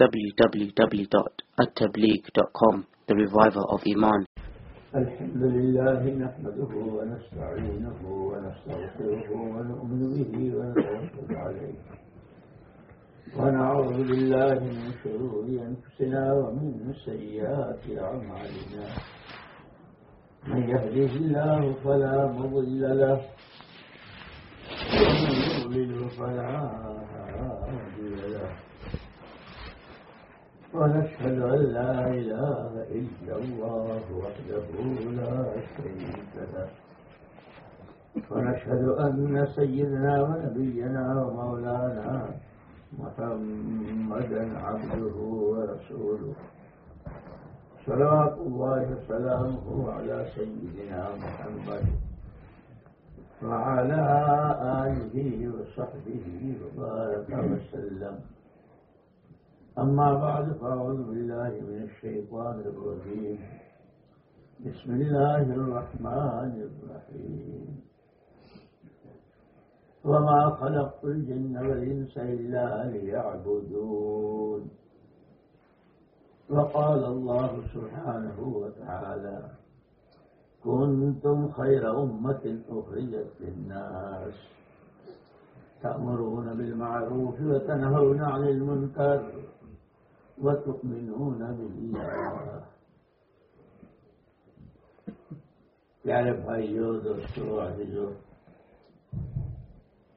www.attableek.com The Reviver of Iman الحمد لله نحمده ونستعينه ونستغفره ونؤمن به ونتوكل عليه ونعوذ بالله من شرور أنفسنا ومن سيئات أعمالنا من يهده الله فلا مضل له ومن يضلل فلا ونشهد أن لا إله إلا الله وحده لا شريك له. ونشهد أن سيدنا ونبينا ومولانا محمدا عبده ورسوله. صلوات الله وسلامه على سيدنا محمد وعلى آله وصحبه وبارك وسلم. أما بعد فأعوذ بالله من الشيطان الرجيم. بسم الله الرحمن الرحيم. وما خلقت الجن والإنس إلا ليعبدون. وقال الله سبحانه وتعالى كنتم خير أمة أخرجت للناس. تأمرون بالمعروف وتنهون عن المنكر. وتؤمنون بالله پیارے بھائیو، دوستو، عزیزو،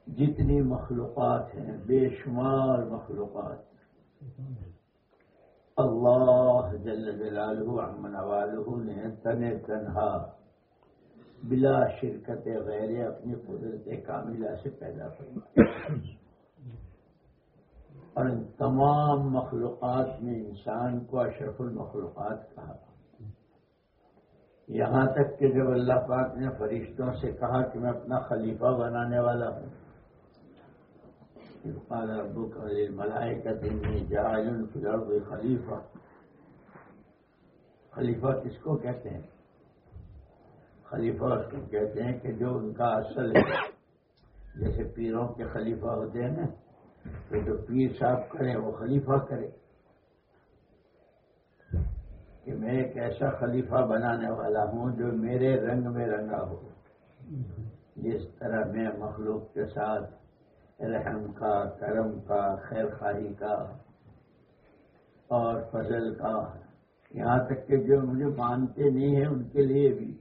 جتنی مخلوقات ہیں، بے شمار مخلوقات اللہ جل جلالہ عمن والہ نے تن تنہا بلا شرکت غیر اپنی قدرت کاملہ سے پیدا فرمایا۔ اور ان تمام مخلوقات میں انسان کو اشرف المخلوقات کہا یہاں تک کہ جب اللہ پاک نے فرشتوں سے کہا کہ میں اپنا خلیفہ بنانے والا ہوں قال ربك للملائكة إني جاعل في الأرض خلیفہ۔ خلیفہ کس کو کہتے ہیں؟ خلیفہ اس کو کہتے ہیں کہ جو ان کا اصل ہے۔ جیسے پیروں کے خلیفہ ہوتے ہیں نا تو جو پیر صاحب کرے وہ خلیفہ کرے کہ میں ایک ایسا خلیفہ بنانے والا ہوں جو میرے رنگ میں رنگا ہو۔ جس طرح میں مخلوق کے ساتھ رحم کا، کرم کا، خیر خواہی کا اور فضل کا، یہاں تک کہ جو مجھے مانتے نہیں ہیں ان کے لیے بھی۔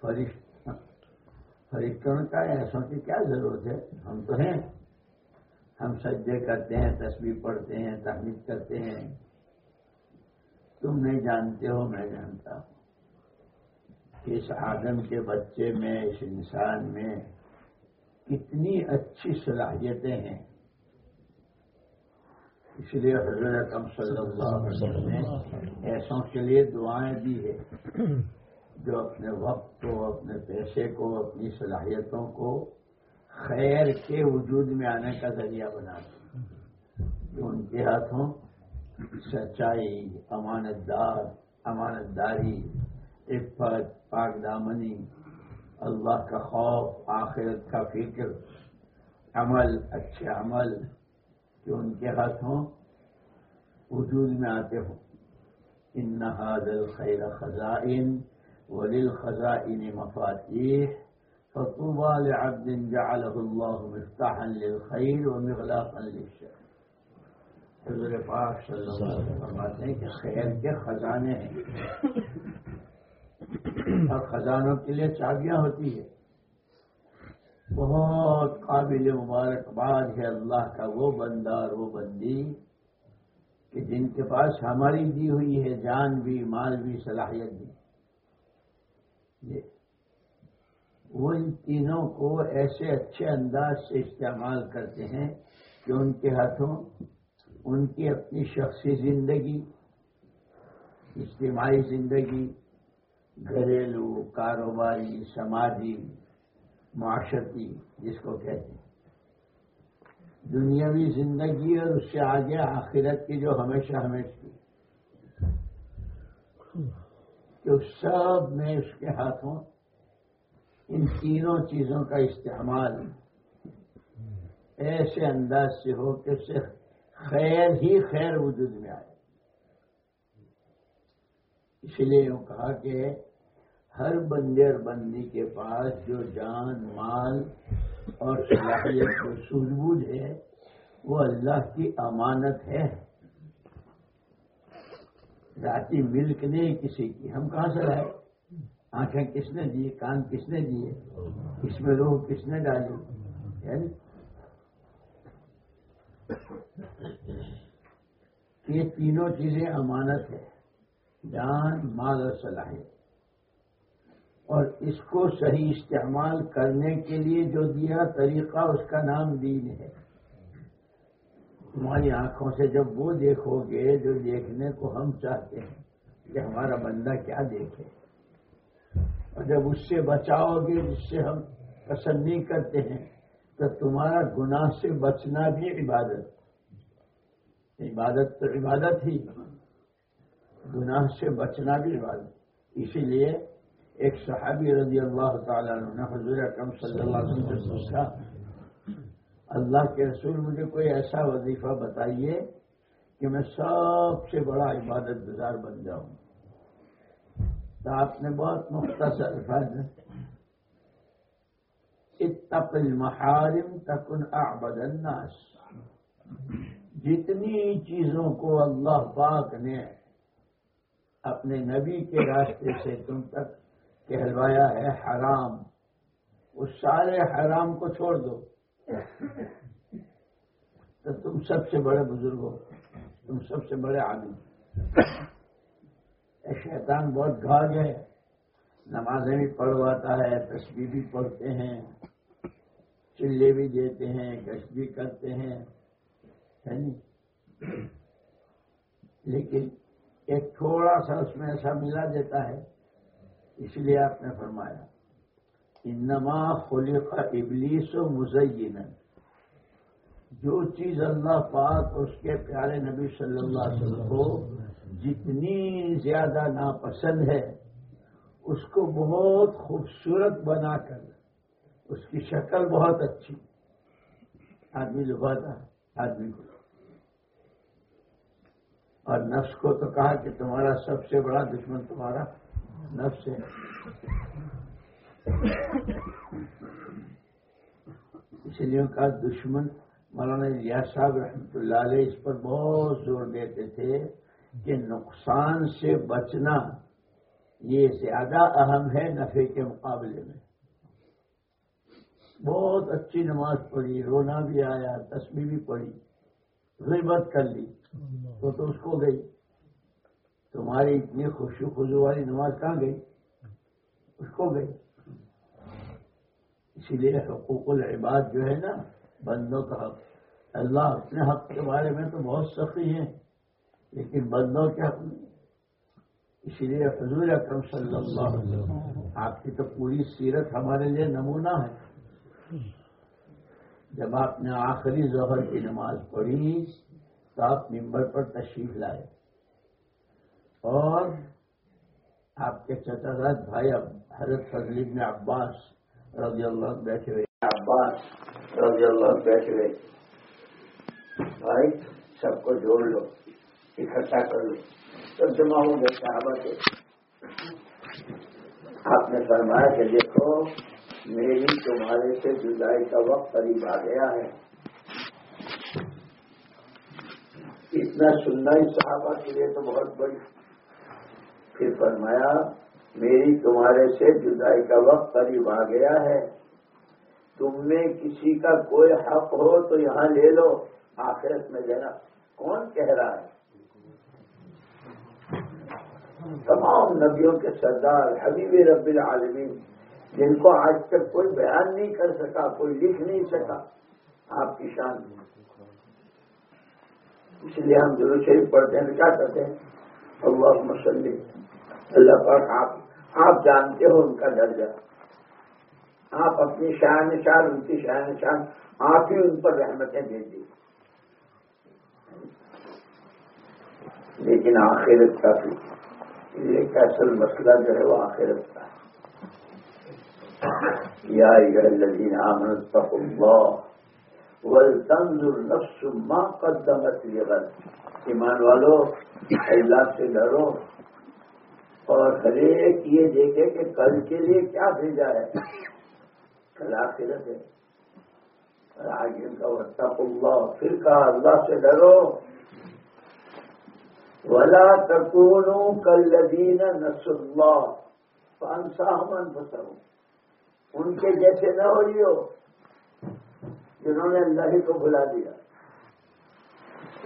فرشت فرشتوں کا ایسوں کی کیا ضرورت ہے؟ ہم تو ہیں۔ ہم سجدے کرتے ہیں تصویر پڑھتے ہیں، تحمید کرتے ہیں۔ تم نہیں جانتے ہو، میں جانتا ہوں۔ اس آدم کے بچے میں، اس انسان میں کتنی اچھی صلاحیتیں ہیں۔ اس لیے حضرت صلی اللہ علیہ وسلم نے ایسوں کے لیے دعائیں دی ہے جو اپنے وقت کو، اپنے پیسے کو، اپنی صلاحیتوں کو خیر کے وجود میں آنے کا ذریعہ بنا جو ان کے ہاتھوں سچائی امانت دار امانت داری عفت، پاک دامنی، اللہ کا خوف، آخرت کا فکر، عمل، اچھے عمل کہ ان کے ہاتھوں وجود میں آتے ہوں۔ ان نہاد الخیر خزائن۔ ولیل خزائن مفاتیح فطوبى لعبد جعله الله مفتاحا للخير ومغلاقا للشر. حضور پاک صلی اللہ علیہ وسلم فرماتے ہیں کہ خیر کے خزانے ہیں۔ اور خزانوں کے لیے چابیاں ہوتی ہے بہت قابل مبارکباد ہے اللہ کا وہ بندہ اور وہ بندی کہ جن کے پاس ہماری دی ہوئی ہے، جان بھی، مال بھی، صلاحیت بھی۔ وہ ان تینوں کو ایسے اچھے انداز سے استعمال کرتے ہیں کہ ان کے ہاتھوں، ان کی اپنی شخصی زندگی، اجتماعی زندگی، گھریلو، کاروباری، سماجی، معاشرتی، جس کو کہتے ہیں۔ دنیاوی زندگی اور اس سے آگے آخرت کی جو ہمیشہ ہمیشہ۔ کہ سب میں اس کے ہاتھوں ان تینوں چیزوں کا استعمال ایسے انداز سے ہو کہ صرف خیر ہی خیر وجود میں آئے۔ اس لیے یوں کہا کہ ہر بندے اور بندی کے پاس جو جان، مال اور صلاحیت کو سوجھ بوجھ ہے، وہ اللہ کی امانت ہے۔ ذاتی ملک نہیں کسی کی۔ ہم کہاں سے لائے؟ آنکھیں کس نے دی؟ کان کس نے دیے؟ اس میں روح کس نے ڈالی؟ یعنی یہ تینوں چیزیں امانت ہے جان، مال اور صلاحیت۔ اور اس کو صحیح استعمال کرنے کے لیے جو دیا طریقہ، اس کا نام دین ہے۔ تمہاری آنکھوں سے جب وہ دیکھو گے جو دیکھنے کو ہم چاہتے ہیں کہ ہمارا بندہ کیا دیکھے۔ اور جب اس سے بچاؤ گے، جس سے ہم پسند نہیں کرتے ہیں، تو تمہارا گناہ سے بچنا بھی عبادت۔ عبادت تو عبادت ہی۔ گناہ سے بچنا بھی عبادت۔ اسی لیے ایک صحابی رضی اللہ تعالیٰ نے حضور اکرم صلی اللہ علیہ وسلم سے پوچھا اللہ کے رسول، مجھے کوئی ایسا وظیفہ بتائیے کہ میں سب سے بڑا عبادت گزار بن جاؤں۔ تو آپ نے بہت مختصر الفاظ اتق المحارم تکن اعبد الناس۔ جتنی چیزوں کو اللہ پاک نے اپنے نبی کے راستے سے تم تک کہلوایا ہے حرام اس سارے حرام کو چھوڑ دو۔ تو تم سب سے بڑے بزرگ ہو تم سب سے بڑے آدمی۔ شیطان بہت گھاگ ہے۔ نمازیں بھی پڑھواتا ہے تصویر بھی پڑھتے ہیں، چلے بھی دیتے ہیں، گشت بھی کرتے ہیں۔ لیکن ایک تھوڑا سا اس میں ایسا ملا دیتا ہے، اس لیے آپ نے فرمایا۔ انما خلق ابلیس و مزین جو چیز اللہ پاک اس کے پیارے نبی صلی اللہ علیہ وسلم کو جتنی زیادہ ناپسند ہے، اس کو بہت خوبصورت بنا کر، اس کی شکل بہت اچھی۔ آدمی لباتا آدمی کو۔ اور نفس کو تو کہا کہ تمہارا سب سے بڑا دشمن تمہارا نفس ہے۔ اس لیے کہا دشمن مولانا ریاض صاحب رحمۃ اللہ علیہ اس پر بہت زور دیتے تھے کہ نقصان سے بچنا یہ زیادہ اہم ہے نفے کے مقابلے میں۔ بہت اچھی نماز پڑھی، رونا بھی آیا تصویر بھی پڑھی، غیبت کر لی تو تو اس کو گئی۔ تمہاری اتنی خوشو خوشو والی نماز کہاں گئی؟ اس کو گئی۔ اسی لیے حقوق العباد جو ہے نا، بندوں کا حق۔ اللہ اپنے حق کے بارے میں تو بہت سخی ہیں لیکن بندوں کے حق۔ نہیں اسی لیے حضور اکرم صلی اللہ علیہ وسلم، آپ کی تو پوری سیرت ہمارے لیے نمونہ ہے۔ جب آپ نے آخری ظہر کی نماز پڑھی تو آپ ممبر پر تشریف لائے۔ اور آپ کے چچا بھائی حضرت فضلی میں عباس رضی اللہ بیٹھے ہوئے۔ عباس رضی اللہ بیٹھے ہوئے۔ بھائی، سب کو جوڑ لو، اکٹھا کر لو۔ سب جمع ہو گئے صحابہ کے آپ نے فرمایا کہ دیکھو، میری تمہارے سے جدائی کا وقت قریب آ گیا ہے۔ اتنا سننا ہی صحابہ کے لیے تو بہت بڑی۔ پھر فرمایا میری تمہارے سے جدائی کا وقت قریب آ گیا ہے۔ تم میں کسی کا کوئی حق ہو تو یہاں لے لو۔ آخرت میں دینا کون کہہ رہا ہے؟ تمام نبیوں کے سردار، حبیب رب العالمین، جن کو آج تک کوئی بیان نہیں کر سکا، کوئی لکھ نہیں سکا، آپ کی شان۔ اس لیے ہم ضرور شریف پڑھتے ہیں، کیا کرتے ہیں؟ اللہ مسلم اللہ پاک آپ آپ جانتے ہو ان کا درجہ۔ آپ اپنی شان شان، ان کی شان شان، آپ ہی ان پر رحمتیں دے دی۔ لیکن آخرت کا بھی ایک اصل مسئلہ جو ہے وہ آخرت کا ہے۔ یا الذین آمنوا اتقوا اللہ النفس ما قدمت ایمان والو اللہ سے ڈرو۔ اور ہر ایک یہ دیکھے کہ کل کے لیے کیا بھیجا ہے؟ کل آخرت ہے۔ اور آگے کا وقت اللہ۔ پھر کہا، اللہ سے ڈرو۔ ولا تکونو کل لدین نس اللہ پانچ سا من بتاؤ ان کے جیسے نہ ہو جنہوں نے اللہ ہی کو بلا دیا۔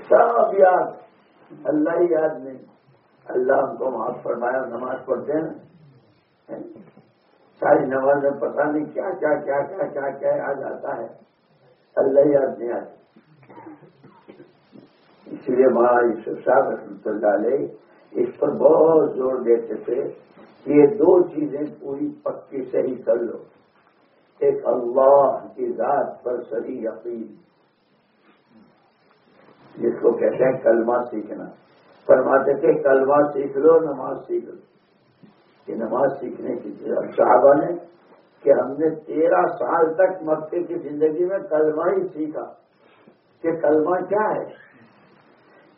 سب یاد، اللہ ہی یاد نہیں۔ اللہ ہم کو معاف فرمایا نماز پڑھتے ہیں ساری نماز میں پتہ نہیں کیا کیا کیا کیا کیا کیا آ جاتا ہے۔ اللہ یاد نہیں آتی اس لیے مہاراج یوسف صاحب رحمۃ اللہ علیہ اس پر بہت زور دیتے تھے کہ یہ دو چیزیں پوری پکی صحیح کر لو۔ ایک اللہ کی ذات پر صحیح یقین۔ جس کو کہتے ہیں کلمہ سیکھنا۔ فرماتے تھے کلمہ سیکھ لو، نماز سیکھ لو۔ کہ نماز سیکھنے کی صحابہ نے کہ ہم نے تیرہ سال تک مکے کی زندگی میں کلمہ ہی سیکھا کہ کلمہ کیا ہے؟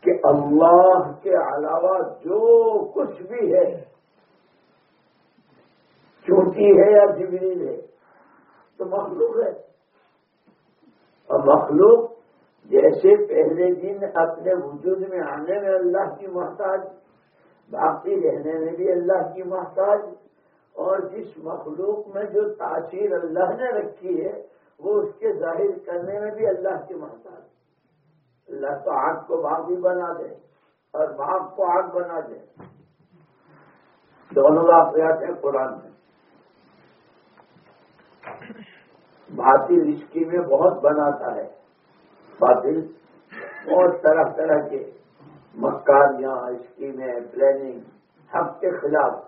کہ اللہ کے علاوہ جو کچھ بھی ہے چونٹی ہے یا جبریل ہے، تو مخلوق ہے۔ اور مخلوق جیسے پہلے دن اپنے وجود میں آنے میں اللہ کی محتاج، باقی رہنے میں بھی اللہ کی محتاج، اور جس مخلوق میں جو تاثیر اللہ نے رکھی ہے، وہ اس کے ظاہر کرنے میں بھی اللہ کی محتاج۔ اللہ تو آگ کو باغ بھی بنا دے، اور باغ کو آگ بنا دے۔ دونوں واقعات ہیں قرآن میں۔ باطل اسکی میں بہت بناتا ہے۔ باطل اور طرح طرح کے مکاریاں اسکیمیں پلاننگ حق کے خلاف۔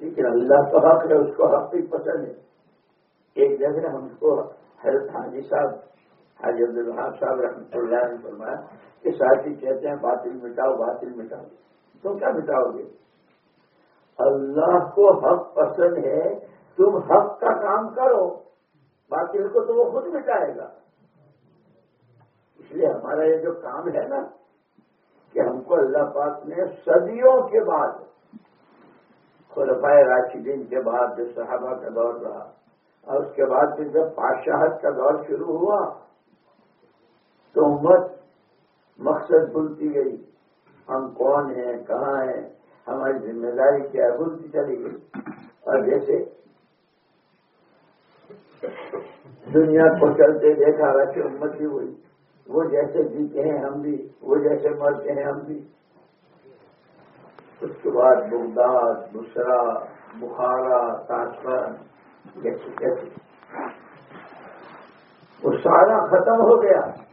لیکن اللہ تو حق ہے، اس کو حق بھی پسند ہے۔ ایک جگہ ہم کو حضرت حاجی صاحب، حاجی عبد الحاب صاحب رحمۃ اللہ نے فرمایا کہ ساتھی کہتے ہیں، باطل مٹاؤ باطل مٹاؤ۔ تو کیا مٹاؤ گے؟ اللہ کو حق پسند ہے، تم حق کا کام کرو، باطل کو تو وہ خود مٹائے گا۔ اس لیے ہمارا یہ جو کام ہے نا کہ ہم کو اللہ پاک نے صدیوں کے بعد خلفائے راشدین کے بعد جو صحابہ کا دور رہا۔ اور اس کے بعد پھر جب بادشاہت کا دور شروع ہوا، تو امت مقصد بھولتی گئی۔ ہم کون ہیں؟ کہاں ہیں؟ ہماری ذمہ داری کیا ہے؟ بھولتی چلی گئی۔ اور جیسے دنیا کو چلتے دیکھا، ویسے امت بھی ہوئی وہ جیسے جیتے ہیں ہم بھی، وہ جیسے مرتے ہیں ہم بھی۔ اس کے بعد بغداد بسرا بخارا تاشکر جیسے کیسے وہ سارا ختم ہو گیا۔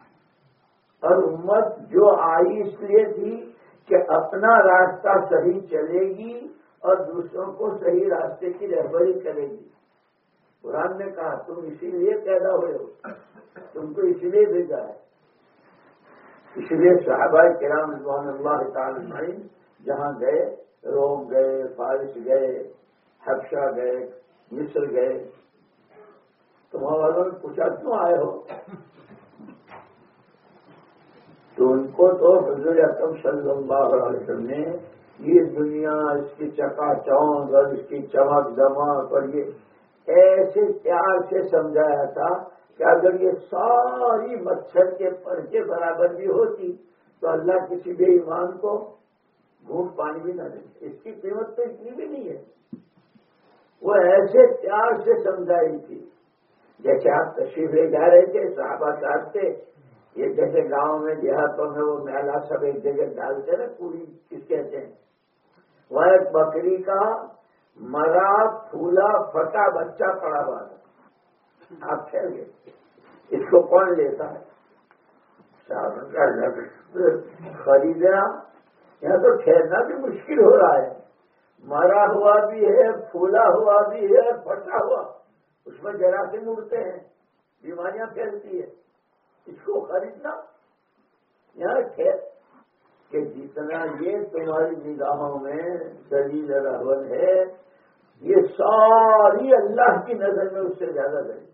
اور امت جو آئی اس لیے تھی کہ اپنا راستہ صحیح چلے گی اور دوسروں کو صحیح راستے کی رہبری کرے گی۔ قرآن نے کہا، تم اسی لیے پیدا ہوئے ہو۔ تم کو اسی لیے بھیجا ہے۔ اس لیے صحابہ کرام رضوان اللہ تعالی جہاں گئے، روم گئے، فارس گئے حفشہ گئے، مصر گئے۔ تو وہاں والوں نے پوچھا، کیوں آئے ہو؟ تو ان کو تو حضور اکم صلی اللہ علیہ وسلم نے یہ دنیا، اس کی چکا چوند اور اس کی چمک دمک اور یہ ایسے پیار سے سمجھایا تھا کہ اگر یہ ساری مچھر کے پر کے برابر بھی ہوتی تو اللہ کسی بھی ایمان کو گھوٹ پانی بھی نہ دے اس کی قیمت تو اتنی بھی نہیں ہے۔ وہ ایسے پیار سے سمجھائی تھی۔ جیسے آپ تشریف لے جا رہے تھے، صحابہ صاحب تھے۔ یہ جیسے گاؤں میں، دیہاتوں میں وہ میلا سب ایک جگہ ڈالتے نا، پوری کس کہتے ہیں؟ وہ ایک بکری کا مرا، پھولا، پھٹا بچہ پڑا ہوا تھا۔ آپ ٹھہر گئے اس کو کون لیتا ہے؟ خریدنا یہاں تو ٹھہرنا بھی مشکل ہو رہا ہے۔ مرا ہوا بھی ہے، پھولا ہوا بھی ہے پھٹا ہوا۔ اس میں جراثیم اڑتے ہیں۔ بیماریاں پھیلتی ہے اس کو خریدنا۔ یہاں ٹھہر کہ جتنا یہ تمہاری نگاہوں میں دلیل رحون ہے، یہ ساری اللہ کی نظر میں اس سے زیادہ دلیل۔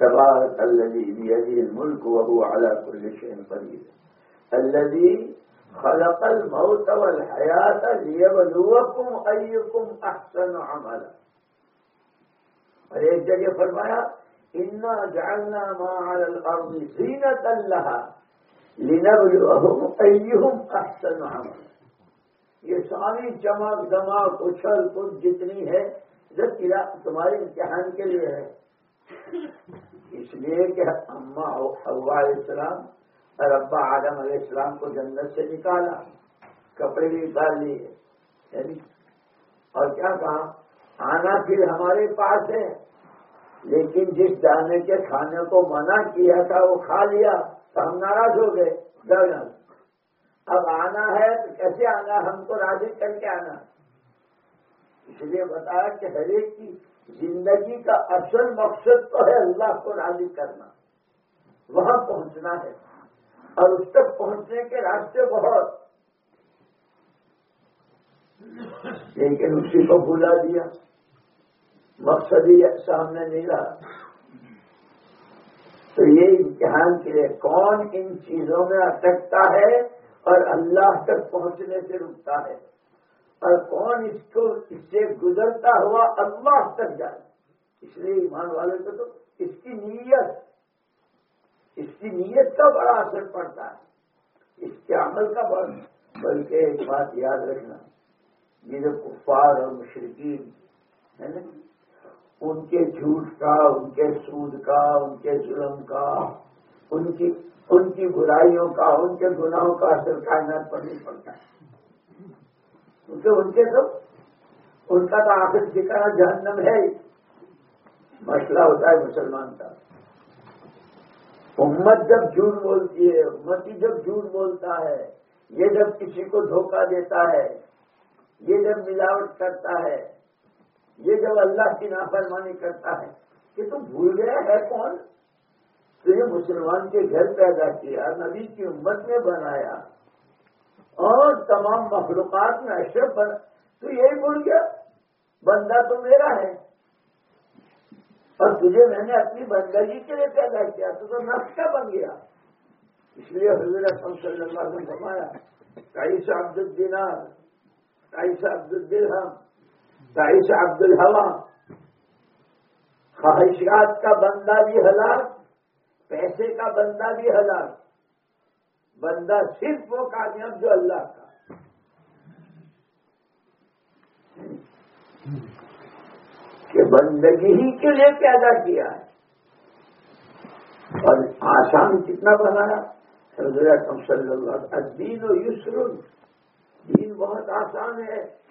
تبارك الذي بيده الملك وهو على كل شيء قدير الذي خلق الموت والحياة ليبلوكم أيكم أحسن عملا أليس جاء فرمايا انا جعلنا ما على الارض زینت لها لنبلوهم ايهم احسن عملا۔ یہ ساری چمک دماغ، اچھل کچھ جتنی ہے جب تمہارے امتحان کے لیے ہے۔ اس لیے کہ اما حوا علیہ السلام اور ابا آدم علیہ السلام کو جنت سے نکالا، کپڑے بھی نکال لیے۔ یعنی اور کیا کہا؟ آنا پھر ہمارے پاس ہے۔ لیکن جس دانے کے کھانے کو منع کیا تھا وہ کھا لیا تو ہم ناراض ہو گئے۔ ڈر اب آنا ہے تو کیسے آنا؟ ہم کو راضی کر کے آنا۔ اس لیے بتایا کہ ہر ایک کی زندگی کا اصل مقصد تو ہے اللہ کو راضی کرنا۔ وہاں پہنچنا ہے۔ اور اس تک پہنچنے کے راستے بہت۔ لیکن اسی کو بھلا دیا۔ مقصد ہی سامنے نہیں رہا۔ تو یہ امتحان کے لیے کون ان چیزوں میں اٹکتا ہے اور اللہ تک پہنچنے سے رکتا ہے؟ اور کون اس کو، اس سے گزرتا ہوا اللہ تک جائے؟ اس لیے ایمان والے کو تو اس کی نیت، اس کی نیت کا بڑا اثر پڑتا ہے۔ اس کے عمل کا بڑا، بلکہ ایک بات یاد رکھنا، یہ جو کفار اور مشرقین ہے نا؟ ان کے جھوٹ کا، ان کے سود کا، ان کے ظلم کا، ان کی ان کی برائیوں کا، ان کے گناہوں کا اثر کائنات پر نہیں پڑتا۔ ہے کیونکہ ان کے تو ان کا تو آخر ٹھکانا جہنم ہے۔ مسئلہ ہوتا ہے مسلمان کا۔ امت جب جھوٹ بولتی ہے، امتی جب جھوٹ بولتا ہے، یہ جب کسی کو دھوکہ دیتا ہے، یہ جب ملاوٹ کرتا ہے یہ جب اللہ کی نافرمانی کرتا ہے کہ تم بھول گیا ہے کون؟ تو یہ مسلمان کے گھر پیدا کیا، نبی کی امت میں بنایا اور تمام مخلوقات میں اشرف بنا۔ تو یہی بھول گیا، بندہ تو میرا ہے۔ اور تجھے میں نے اپنی بندگی کے لیے پیدا کیا، تو تو نقش کا بن گیا۔ اس لیے حضرت صلی اللہ علیہ وسلم فرمایا کئی عبد الدینار کئی عبد الدرہم کئی عبد الحوا خواہشات کا بندہ بھی ہلاک، پیسے کا بندہ بھی ہلاک۔ بندہ صرف وہ کامیاب جو اللہ کا۔ کہ بندگی ہی کے لیے پیدا کیا ہے۔ اور آسان کتنا بنایا۔ صلی اللہ دین و یسر۔ دین بہت آسان ہے۔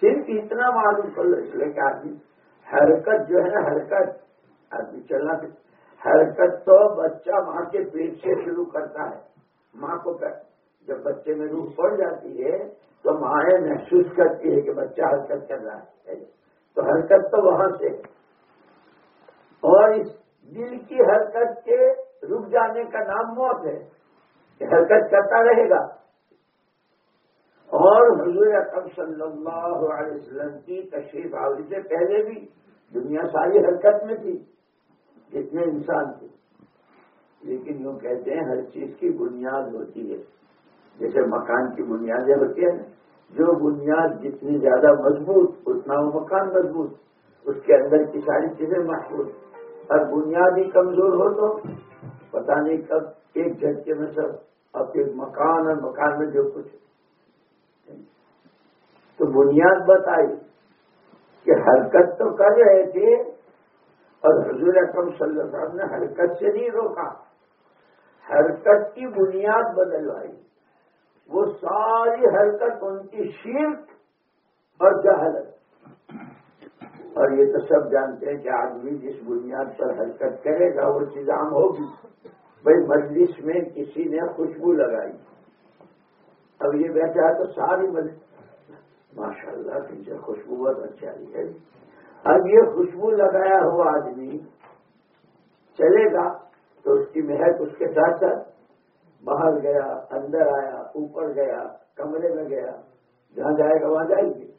صرف اتنا معلوم کر لو اس لیے کہ آدمی حرکت جو ہے نا، حرکت، آدمی چلنا حرکت تو بچہ ماں کے پیٹ سے شروع کرتا ہے۔ ماں کو جب بچے میں روح پڑ جاتی ہے تو مائیں محسوس کرتی ہے کہ بچہ حرکت کر رہا ہے۔ تو حرکت تو وہاں سے۔ اور اس دل کی حرکت کے رک جانے کا نام موت ہے، کہ حرکت کرتا رہے گا۔ اور حضور اکم صلی اللہ علیہ وسلم کی تشریف آوری سے پہلے بھی دنیا ساری حرکت میں تھی، جتنے انسان تھے۔ لیکن یوں کہتے ہیں، ہر چیز کی بنیاد ہوتی ہے۔ جیسے مکان کی بنیادیں ہوتی ہیں جو بنیاد جتنی زیادہ مضبوط، اتنا وہ مکان مضبوط۔ اس کے اندر کی ساری چیزیں محفوظ۔ اور بنیاد ہی کمزور ہو تو پتہ نہیں کب ایک جھٹکے میں سب اب ایک مکان اور مکان میں جو کچھ تو بنیاد بتائی کہ حرکت تو کر رہے تھے اور حضور اکرم صلی اللہ علیہ وسلم نے حرکت سے نہیں روکا۔ حرکت کی بنیاد بدلوائی۔ وہ ساری حرکت ان کی شرک اور جہالت۔ اور یہ تو سب جانتے ہیں کہ آدمی جس بنیاد پر حرکت کرے گا، وہ چیز عام ہوگی۔ بھائی مجلس میں کسی نے خوشبو لگائی۔ اب یہ بیٹھا ہے تو ساری مجلس ماشاء اللہ پیچھے خوشبو بہت اچھا ہے۔ اب یہ خوشبو لگایا ہوا آدمی چلے گا تو اس کی محک اس کے ساتھ ساتھ باہر گیا، اندر آیا، اوپر گیا، کمرے میں گیا، جہاں جائے گا وہاں جائے گی۔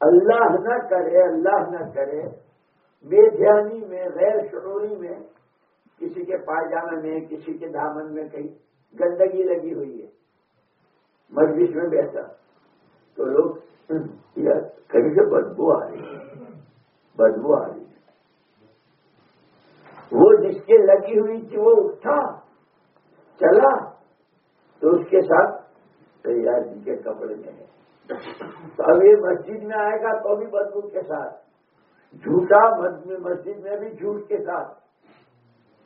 اللہ نہ کرے، اللہ نہ کرے، بے دھیانی میں، غیر شعوری میں کسی کے پائجامے میں، کسی کے دامن میں کہیں گندگی لگی ہوئی ہے۔ مجلس میں بیٹھا۔ تو لوگ کہیں سے بدبو آ رہی ہے۔ بدبو آ رہی ہے۔ وہ جس کے لگی ہوئی تھی، وہ اٹھا، چلا، تو اس کے ساتھ تیار جی کے کپڑے میں ہے۔ تو اب یہ مسجد میں آئے گا تو بھی بدبو کے ساتھ۔ جھوٹا مسجد میں بھی جھوٹ کے ساتھ۔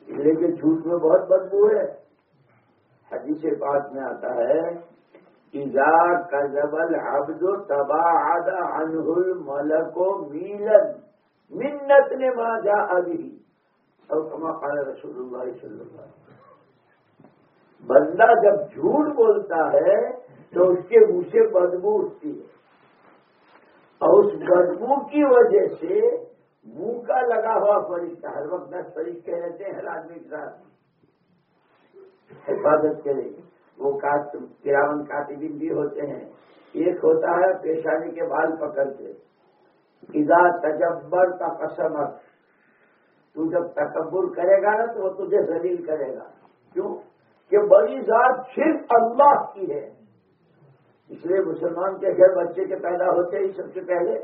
لیکن جھوٹ میں بہت بدبو ہے۔ حدیث بات میں آتا ہے ایزا کزبل عبد تباعد عنہ الملک میلن منت نے ماں جا ابھی اور کما قال رسول اللہ صلی اللہ علیہ وسلم. بندہ جب جھوٹ بولتا ہے تو اس کے منہ سے بدبو اٹھتی ہے. اور اس بدبو کی وجہ سے منہ کا لگا ہوا فرشتہ، ہر وقت دس فرشتے رہتے ہیں، ہر آدمی کے ساتھ۔ حفاظت کے لیے وہ کراون کاتبین بھی ہوتے ہیں۔ ایک ہوتا ہے پیشانی کے بال پکڑ کے۔ ادا تجبر کا قسم تو جب تکبر کرے گا نا تو وہ تجھے ذلیل کرے گا۔ کیوں؟ کہ بڑی ذات صرف اللہ کی ہے۔ اس لیے مسلمان کے گھر بچے کے پیدا ہوتے ہی سب سے پہلے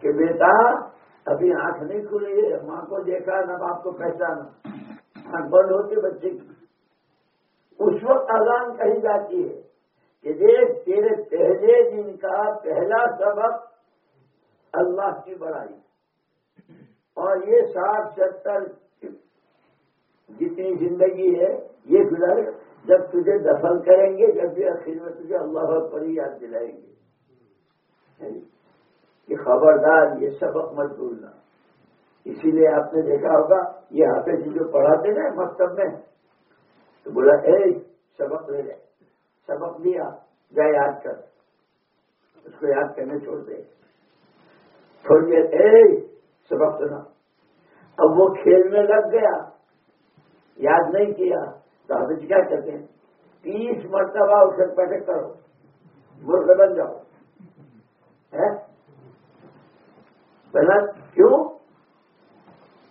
کہ بیٹا، ابھی آنکھ نہیں کھلی ہے، ماں کو دیکھا، نہ باپ کو پہچانا۔ آنکھ بند ہوتی بچے کی۔ اس وقت اذان کہی جاتی ہے کہ دیکھ، تیرے پہلے دن کا پہلا سبق اللہ کی بڑائی۔ اور یہ ساٹھ، ستر جتنی زندگی ہے، یہ گزر، جب تجھے دفن کریں گے، جب بھی آخر میں تجھے اللہ پر ہی یاد دلائیں گے۔ یہ خبردار، یہ سبق مت بھولنا۔ اسی لیے آپ نے دیکھا ہوگا، یہ حافظ جو پڑھاتے نا مکتب میں تو بولا، اے، سبق لے لے۔ سبق دیا جا یاد کر۔ اس کو یاد کرنے چھوڑ دے۔ تھوڑی دیر، اے، سبق سنا۔ اب وہ کھیل میں لگ گیا۔ یاد نہیں کیا۔ تو حافظ کیا کہتے ہیں؟ تیس مرتبہ اسے پیٹک کرو۔ مرغ بن جاؤ۔ پہلا، کیوں؟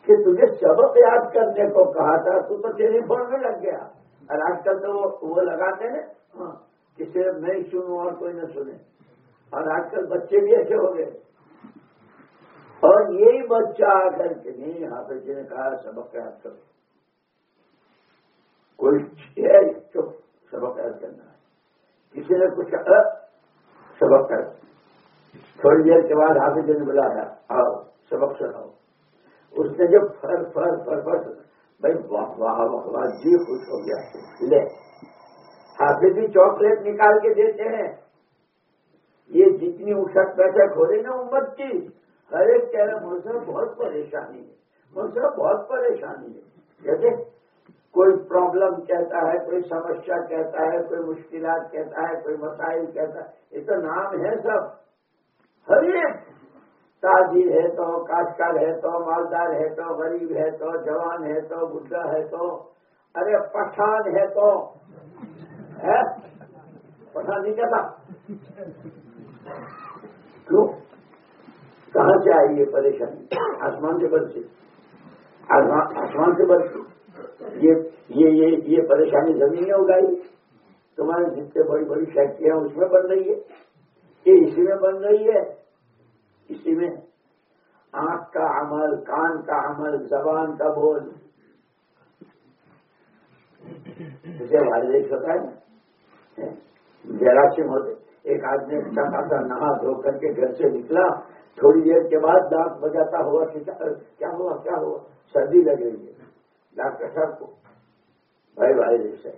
کہ تجھے سبق یاد کرنے کو کہا تھا، تو تو تیری فون میں لگ گیا۔ اور آج کل تو وہ لگاتے ہیں ہاں کہ صرف میں سنوں اور کوئی نہ سنے۔ اور آج کل بچے بھی ایسے ہو گئے۔ اور یہی بچہ آ کر کے نہیں، حافظ جی نے کہا، سبق یاد کرو۔ کوئی چپ سبق یاد کرنا ہے۔ کسی نے کچھ سبق کر۔ تھوڑی دیر کے بعد حافظ جی نے بلایا، آؤ، سبق سناؤ۔ اس نے جب فر فر فر فر بھائی واہ واہ واہ واہ جی خوش ہو گیا۔ لے حافظ بھی چاکلیٹ نکال کے دیتے ہیں۔ یہ جتنی اٹھک بیٹھک ہو رہی نا امت کی، ہر ایک کہہ رہے مجھ بہت پریشانی ہے۔ مجھ بہت پریشانی ہے۔ جیسے کوئی پرابلم کہتا ہے، کوئی سمسیا کہتا ہے، کوئی مشکلات کہتا ہے، کوئی مسائل کہتا ہے، یہ تو نام ہے سب۔ ہر ایک تاجر ہے تو کاشتکار ہے تو مالدار ہے تو غریب ہے تو جوان ہے تو بڈھا ہے تو، ارے پٹھان ہے تو پٹھان نہیں کہتا۔ کیوں؟ کہاں سے آئی یہ پریشانی؟ آسمان سے بچے آسمان سے بچے یہ یہ پریشانی زمین میں اگائی تمہارے جتنے بڑی بڑی فیکٹریاں اس میں بن رہی ہے۔ یہ اسی میں بن رہی ہے۔ اسی میں آنکھ کا عمل، کان کا عمل، زبان کا بول اسے ہمارے دیکھ سکتا ہے جراثیم ہوتے ایک آدمی اچھا خاصا نہا دھو کر کے گھر سے نکلا، تھوڑی دیر کے بعد دانت بجاتا ہوا کیا ہوا کیا ہوا؟ سردی لگ رہی ہے۔ ڈاکٹر صاحب کو۔ بھائی بھائی سے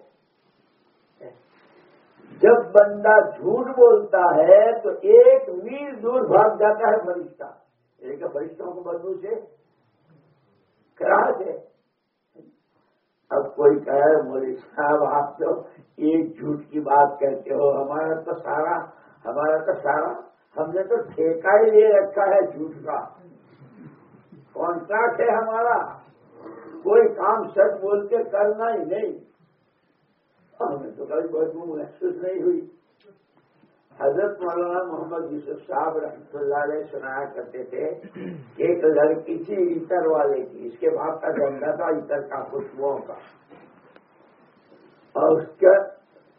جب بندہ جھوٹ بولتا ہے تو ایک میل دور بھاگ جاتا ہے فرشتہ۔ ایک فرشتوں کو بدو سے کرا دے اب کوئی کہے، مولوی صاحب، آپ تو ایک جھوٹ کی بات کرتے ہو، ہمارا تو سارا، ہمارا تو سارا، ہم نے تو ٹھیکہ ہی لے رکھا ہے جھوٹ کا۔ کانٹریکٹ ہے ہمارا؟ کوئی کام سچ بول کے کرنا ہی نہیں۔ ہمیں تو کبھی بدبو محسوس نہیں ہوئی حضرت مولانا محمد یوسف صاحب رحمۃ اللہ علیہ سنایا کرتے تھے کہ ایک لڑکی تھی عطر والے کی، اس کے باپ کا گندا تھا، عطر کا، خوشبوؤں کا۔ اور اس کا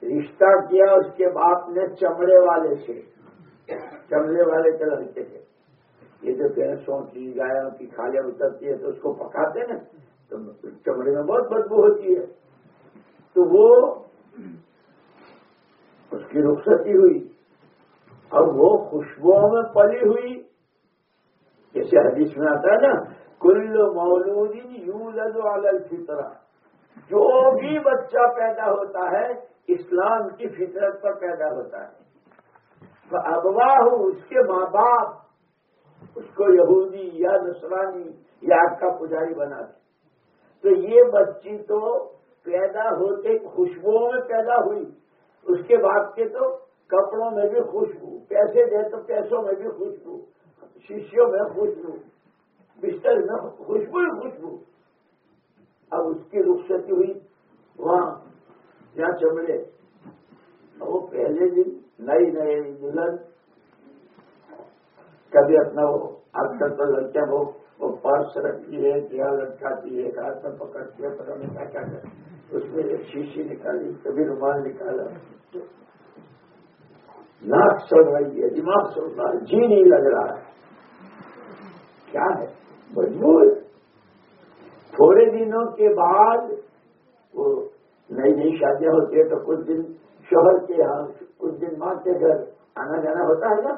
رشتہ کیا، اس کے باپ نے چمڑے والے سے، چمڑے والے کے لڑکے تھے۔ یہ جو بھینسوں کی گایوں کی کھالیں اترتی ہے تو اس کو پکاتے نا، تو چمڑے میں بہت بدبو ہوتی ہے۔ تو وہ اس کی رخصتی ہوئی۔ اور وہ خوشبوؤں میں پلی ہوئی۔ جیسے حدیث میں آتا ہے نا، کل مولود یوں لدو الفطرہ۔ جو بھی بچہ پیدا ہوتا ہے، اسلام کی فطرت پر پیدا ہوتا ہے۔ ابوا ہوں اس کے ماں باپ، اس کو یہودی یا نسرانی یا آگ کا پجاری بنا دے۔ تو یہ بچی تو پیدا ہوتے خوشبوؤں میں پیدا ہوئی۔ اس کے بعد کے تو کپڑوں میں بھی خوشبو، پیسے دے تو پیسوں میں بھی خوشبو، شیشیوں میں خوشبو، بستر میں خوشبو ہی خوشبو۔ اب اس کی رخصتی ہوئی۔ وہاں جہاں چمڑے۔ وہ پہلے دن نئی نئی دلہن۔ کبھی اپنا وہ آج کل تو لڑکیاں وہ پرس رکھتی ہے کیا لٹکاتی ہے ہاتھ میں پکڑتی ہے پتا نہیں کیا کیا کر اس میں ایک شیشی نکالی، کبھی رومال نکالا۔ ناک سڑ رہی ہے، دماغ سڑ رہا ہے جی نہیں لگ رہا ہے۔ کیا ہے؟ مجبور۔ تھوڑے دنوں کے بعد وہ نئی نئی شادیاں ہوتی ہے تو کچھ دن شوہر کے یہاں، کچھ دن ماں کے گھر آنا جانا ہوتا ہے نا؟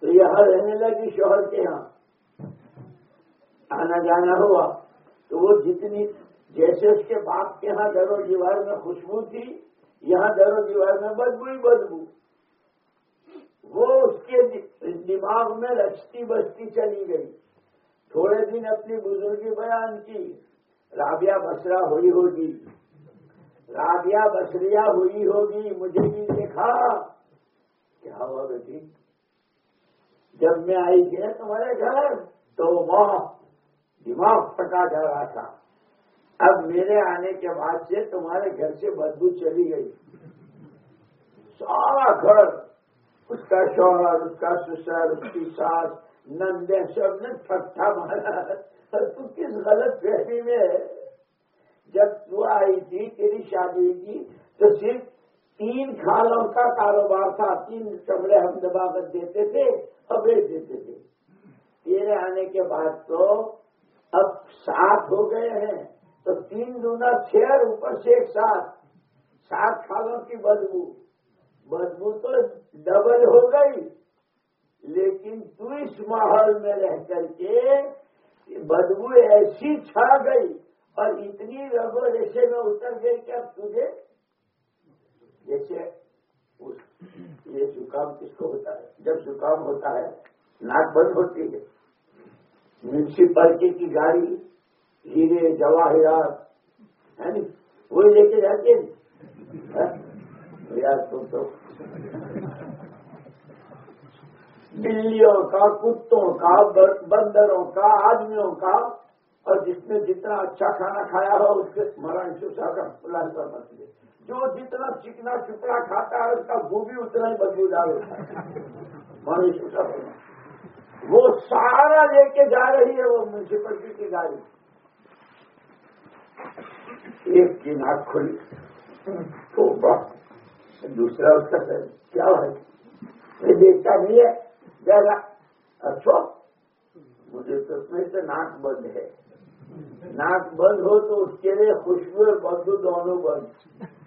تو یہاں رہنے لگی شوہر کے یہاں۔ آنا جانا ہوا تو وہ جتنی جیسے اس کے باپ کے یہاں در و دیوار میں خوشبو تھی، یہاں در و دیوار میں بدبو ہی بدبو۔ وہ اس کے دماغ میں رچتی بستی چلی گئی۔ تھوڑے دن اپنی بزرگی بیان کی۔ رابعہ بسرا ہوئی ہوگی۔ رابعہ بسریا ہوئی ہوگی۔ مجھے بھی دیکھا۔ کیا ہوا بیٹی؟ جب میں آئی تھی تمہارے گھر تو ماں دماغ پٹا جا رہا تھا۔ اب میرے آنے کے بعد سے تمہارے گھر سے بدبو چلی گئی۔ سارا گھر، اس کا شوہر، اس کا سسر، اس کی ساس، نندے، سب نے ٹھٹا مارا۔ تو کس غلط فہمی میں؟ جب تو آئی تھی تیری شادی کی، تو صرف تین کھالوں کا کاروبار تھا، تین چمڑے ہم دباغت دیتے تھے اور بیچ دیتے تھے۔ تیرے آنے کے بعد تو اب سات ہو گئے ہیں۔ تو تین دونا چھ اوپر سے ایک ساتھ سات کھالوں کی بدبو۔ بدبو تو ڈبل ہو گئی، لیکن تو اس ماحول میں رہ کر کے بدبو ایسی چھا گئی اور اتنی رگو ریشے میں اتر گئی کہ اب تجھے جیسے یہ زکام کس کو ہوتا ہے؟ جب زکام ہوتا ہے، ناک بند ہوتی ہے میونسپلٹی کی گاڑی ہیرے جواہرات، ہے نا وہی لے کے جاتے ہاں؟ یار تم تو بلیوں کا، کتوں کا بندروں کا، آدمیوں کا، اور جس نے جتنا اچھا کھانا کھایا ہو، اس کے مرن چوسا کا پلان پر مت جو جتنا چکنا چپڑا کھاتا ہے، اس کا وہ بھی اتنا ہی بدبودار ہوتا ہے مرن چوسا وہ سارا لے کے جا رہی ہے، وہ میونسپلٹی کی گاڑی۔ ایک کی ناک کھلی۔ تو بس دوسرا اس کا کیا ہے؟ میں دیکھتا نہیں ہے جگہ اچھا مجھے تو اس میں سے ناک بند ہے۔ ناک بند ہو تو اس کے لیے خوشبو اور بدبو دونوں بند۔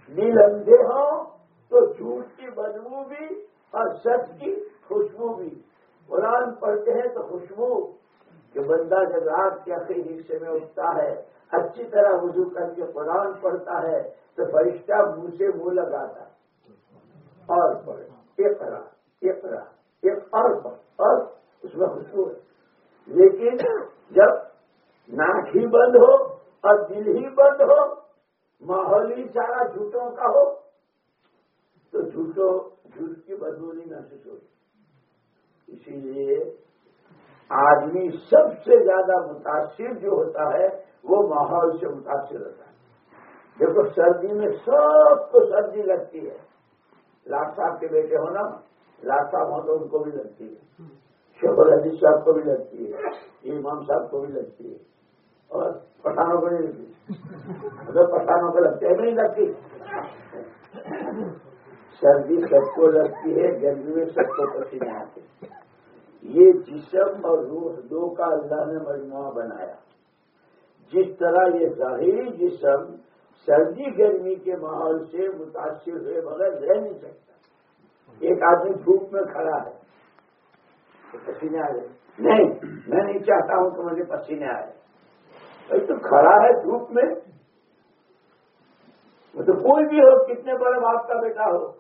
نیل اندھے ہو تو جھوٹ کی بدبو بھی اور سچ کی خوشبو بھی۔ قرآن پڑھتے ہیں تو خوشبو، کہ بندہ جب رات کے آخری حصے میں اٹھتا ہے اچھی طرح وضو کر کے قرآن پڑھتا ہے تو فرشتہ منہ سے منہ لگاتا ہے۔ اور پڑھ اور پڑھ، اور اس میں خوشبو ہے۔ لیکن جب ناک ہی بند ہو اور دل ہی بند ہو، ماحول ہی سارا جھوٹوں کا ہو، تو جھوٹوں، جھوٹ کی بدبو نہیں محسوس ہوتی اسی لیے آدمی سب سے زیادہ متاثر جو ہوتا ہے، وہ ماحول سے متاثر ہوتا ہے۔ دیکھو، سردی میں سب کو سردی لگتی ہے۔ لاٹ صاحب کے بیٹے ہو نا لاٹ صاحب ہو تو ان کو بھی لگتی ہے۔ شیخ عزیز صاحب کو بھی لگتی ہے، امام صاحب کو بھی لگتی ہے۔ اور پٹھانوں کو نہیں لگتی۔ اگر پٹھانوں کو لگتے نہیں لگتی۔ سردی سب کو لگتی ہے، گرمی میں سب کو پسینے آتے یہ جسم اور روح دو کا اللہ نے مجموعہ بنایا۔ جس طرح یہ ظاہری جسم سردی گرمی کے ماحول سے متاثر ہوئے بغیر رہ نہیں سکتا۔ ایک آدمی دھوپ میں کھڑا ہے، تو پسینے آ گئے نہیں، میں نہیں چاہتا ہوں کہ مجھے پسینے آئے۔ تو کھڑا ہے دھوپ میں تو کوئی بھی ہو، کتنے بڑے باپ کا بیٹا ہو۔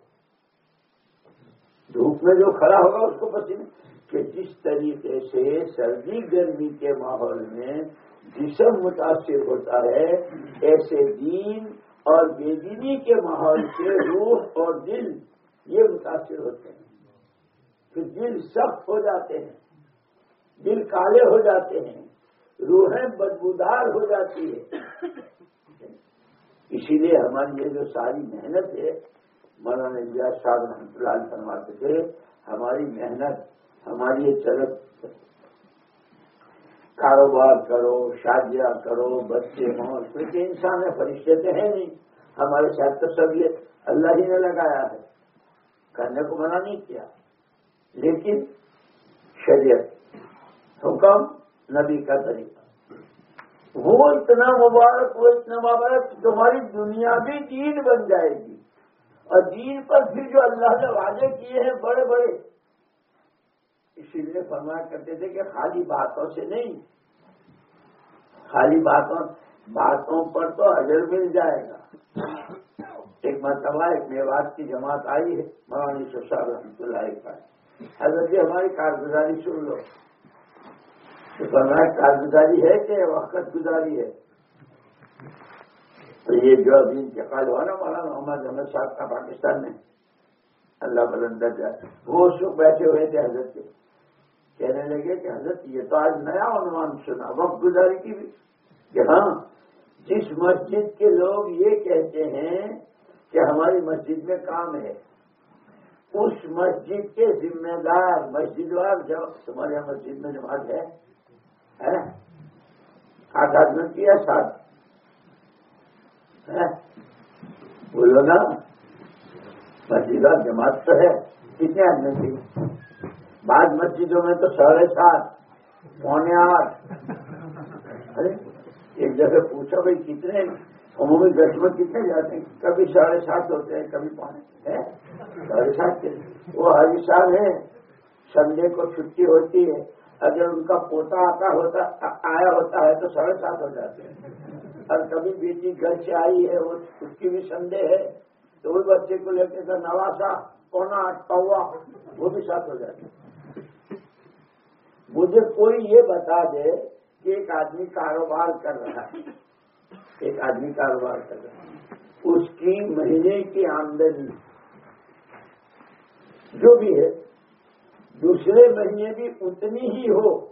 دھوپ میں جو کھڑا ہوگا، اس کو پسینے۔ کہ جس طریقے سے سردی گرمی کے ماحول میں جسم متاثر ہوتا ہے، ایسے دین اور بے دینی کے ماحول سے روح اور دل یہ متاثر ہوتے ہیں۔ پھر دل سخت ہو جاتے ہیں، دل کالے ہو جاتے ہیں، روحیں بدبودار ہو جاتی ہے اسی لیے ہماری یہ جو ساری محنت ہے، مولانا صاحب رحمۃ اللہ فرماتے تھے، ہماری محنت ہماری یہ چلک کاروبار کرو، شادیاں کرو، بچے ہوں، کیونکہ انسان ہے فرشتے تو ہے نہیں۔ ہمارے ساتھ تو سب یہ اللہ ہی نے لگایا ہے۔ کرنے کو منع نہیں کیا۔ لیکن شریعت حکم نبی کا طریقہ۔ وہ اتنا مبارک، وہ اتنا مبارک تمہاری دنیا بھی دین بن جائے گی۔ اور دین پر پھر جو اللہ نے وعدے کیے ہیں، بڑے بڑے۔ اسی لیے فرمایا کرتے تھے کہ خالی باتوں سے نہیں۔ خالی باتوں باتوں پر تو اجر مل جائے گا۔ ایک مرتبہ ایک میوات کی جماعت آئی ہے، مولانا صاحب رحمۃ اللہ کا۔ حضرت جی ہماری کارگزاری سن لو۔ تو فرمایا، کارگزاری ہے کہ وقت گزاری ہے؟ تو یہ جو ابھی انتقال ہوا نا مولانا محمد احمد صاحب کا پاکستان میں، اللہ بلندر جائے وہ اس وقت بیٹھے ہوئے تھے حضرت کے۔ کہنے لگے کہ حضرت یہ تو آج نیا عنوان سنا، وقت گزاری کی بھی۔ کہ ہاں جس مسجد کے لوگ یہ کہتے ہیں کہ ہماری مسجد میں کام ہے، اس مسجد کے ذمہ دار مسجد وار جب تمہارے یہاں مسجد میں جماعت ہے؟ آٹھ آدمی کیا ساتھ بولو نا، مسجد جماعت تو ہے، کتنے آدمی کی؟ بعض مسجدوں میں تو ساڑھے سات، پونے آٹھ۔ ارے، ایک جگہ پوچھا بھائی کتنے؟ عمومی گش میں کتنے جاتے ہیں؟ کبھی ساڑھے سات ہوتے ہیں، کبھی پونے ساڑھے سات کے وہ ہر سال ہے سنڈے کو چھٹی ہوتی ہے، اگر ان کا پوتا آتا ہوتا، آیا ہوتا ہے تو ساڑھے سات ہو جاتے ہیں۔ اور کبھی بیٹی گھر سے آئی ہے اس کی بھی سنڈے ہے، تو وہ بچے کو لے کے نواسا کونا اٹکا ہوا وہ بھی ساتھ ہو جاتے ہیں۔ مجھے کوئی یہ بتا دے کہ ایک آدمی کاروبار کر رہا ہے۔ ایک آدمی کاروبار کر رہا ہے۔ اس کی مہینے کی آمدنی جو بھی ہے، دوسرے مہینے بھی اتنی ہی ہو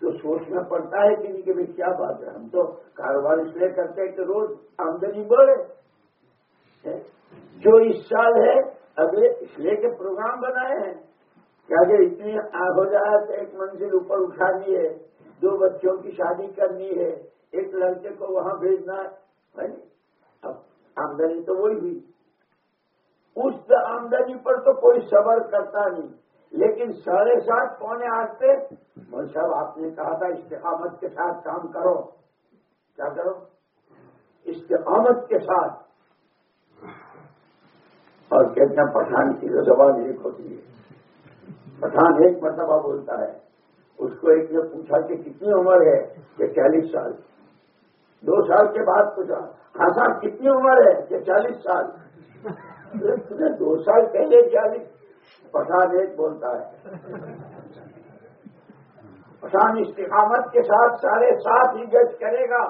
تو سوچنا پڑتا ہے کہ نہیں کہ کیا بات ہے۔ ہم تو کاروبار اس لیے کرتے ہیں کہ روز آمدنی بڑھے۔ جو اس سال ہے، اگلے اس لیے کے پروگرام بنائے ہیں۔ کہ اتنی ہو جائے تو ایک منزل اوپر اٹھانی ہے، دو بچوں کی شادی کرنی ہے، ایک لڑکے کو وہاں بھیجنا ہے۔ اب آمدنی تو وہی ہوئی۔ اس آمدنی پر تو کوئی صبر کرتا نہیں۔ لیکن ساڑھے سات پونے آٹھ پہ مول صاحب، آپ نے کہا تھا، استقامت کے ساتھ کام کرو۔ کیا کرو؟ استقامت کے ساتھ۔ اور کہتے ہیں، پٹھان کی جو زبان ایک ہوتی ہے۔ پٹھان ایک مرتبہ بولتا ہے۔ اس کو ایک نے پوچھا کہ کتنی عمر ہے؟ کہ چالیس سال۔ دو سال کے بعد پوچھا ہاں صاحب، کتنی عمر ہے؟ کہ چالیس سال۔ دو سال پہلے چالیس۔ پٹھان ایک بولتا ہے۔ پٹھان استقامت کے ساتھ سارے ساتھ ہی جج کرے گا۔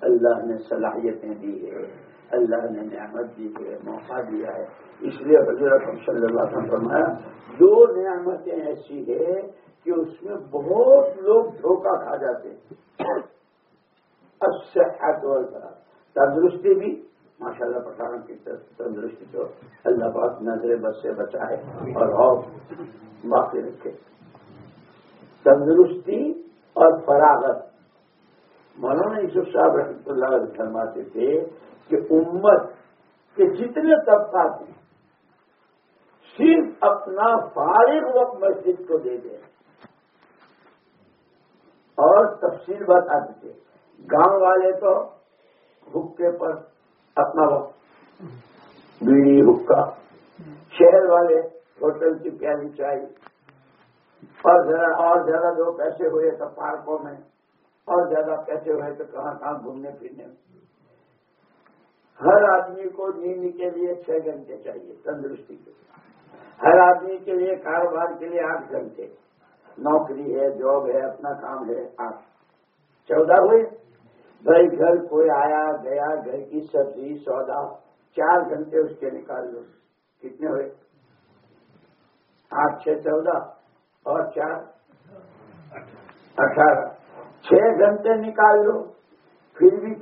اللہ نے صلاحیتیں دی ہے اللہ نے نعمت دی ہے موقع دیا ہے۔ اس لیے حضرت صلی اللہ علیہ وسلم فرمایا، دو نعمتیں ایسی ہے کہ اس میں بہت لوگ دھوکہ کھا جاتے ہیں۔ اچھا تندرستی بھی ماشاء اللہ پٹھان کی تندرستی تو اللہ پاک نظر بس سے بچائے اور اور باقی رکھے۔ تندرستی اور فراغت۔ مولانا یوسف صاحب رحمۃ اللہ فرماتے تھے کہ امت کے جتنے طبقات ہیں صرف اپنا فارغ وقت مسجد کو دے دیں اور تفصیل بتاتے تھے گاؤں والے تو حکے پر اپنا وقت، بیڑی حکا شہر والے، ہوٹل کی پیاری چائے اور ذرا، اور زیادہ جو پیسے ہوئے تو پارکوں میں، اور زیادہ پیسے ہوئے تو کہاں کہاں گھومنے پھرنے میں۔ ہر آدمی کو نیند کے لیے چھ گھنٹے چاہیے، تندرستی کے لیے۔ ہر آدمی کے لیے کاروبار کے لیے آٹھ گھنٹے۔ نوکری ہے، جاب ہے، اپنا کام ہے، آٹھ۔ چودہ ہوئے۔ بھائی گھر کوئی آیا، گیا، گھر کی سبزی، سودا، چار گھنٹے اس کے نکال لو۔ کتنے ہوئے؟ آٹھ، چھ، چودہ اور چار۔ اٹھارہ۔ چھ گھنٹے نکال لو۔ پھر بھی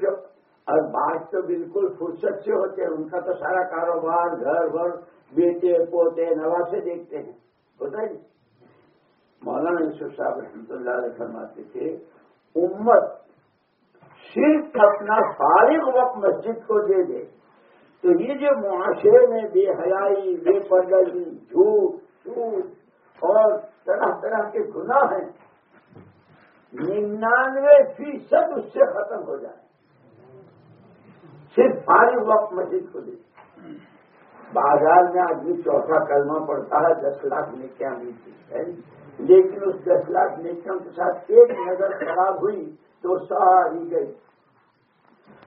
اور بات تو بالکل فرصت سے ہوتے ہیں۔ ان کا تو سارا کاروبار، گھر بھر بیٹے، پوتے نواسے دیکھتے ہیں۔ ہوتا ہے مولانا یوسف صاحب رحمۃ اللہ علیہ فرماتے تھے، امت صرف اپنا فارغ وقت مسجد کو دے دے۔ تو یہ جو معاشرے میں بے حیائی، بے پردگی جھوٹ اور طرح طرح کے گناہ ہیں، ننانوے فیصد اس سے ختم ہو جائے۔ صرف فارغ وقت مسجد کو دے۔ بازار میں آدمی چوتھا کلمہ پڑتا ہے، دس لاکھ نیکیاں ملتی ہے لیکن اس دس لاکھ نیکیوں کے ساتھ ایک نظر خراب ہوئی تو ساری گئی۔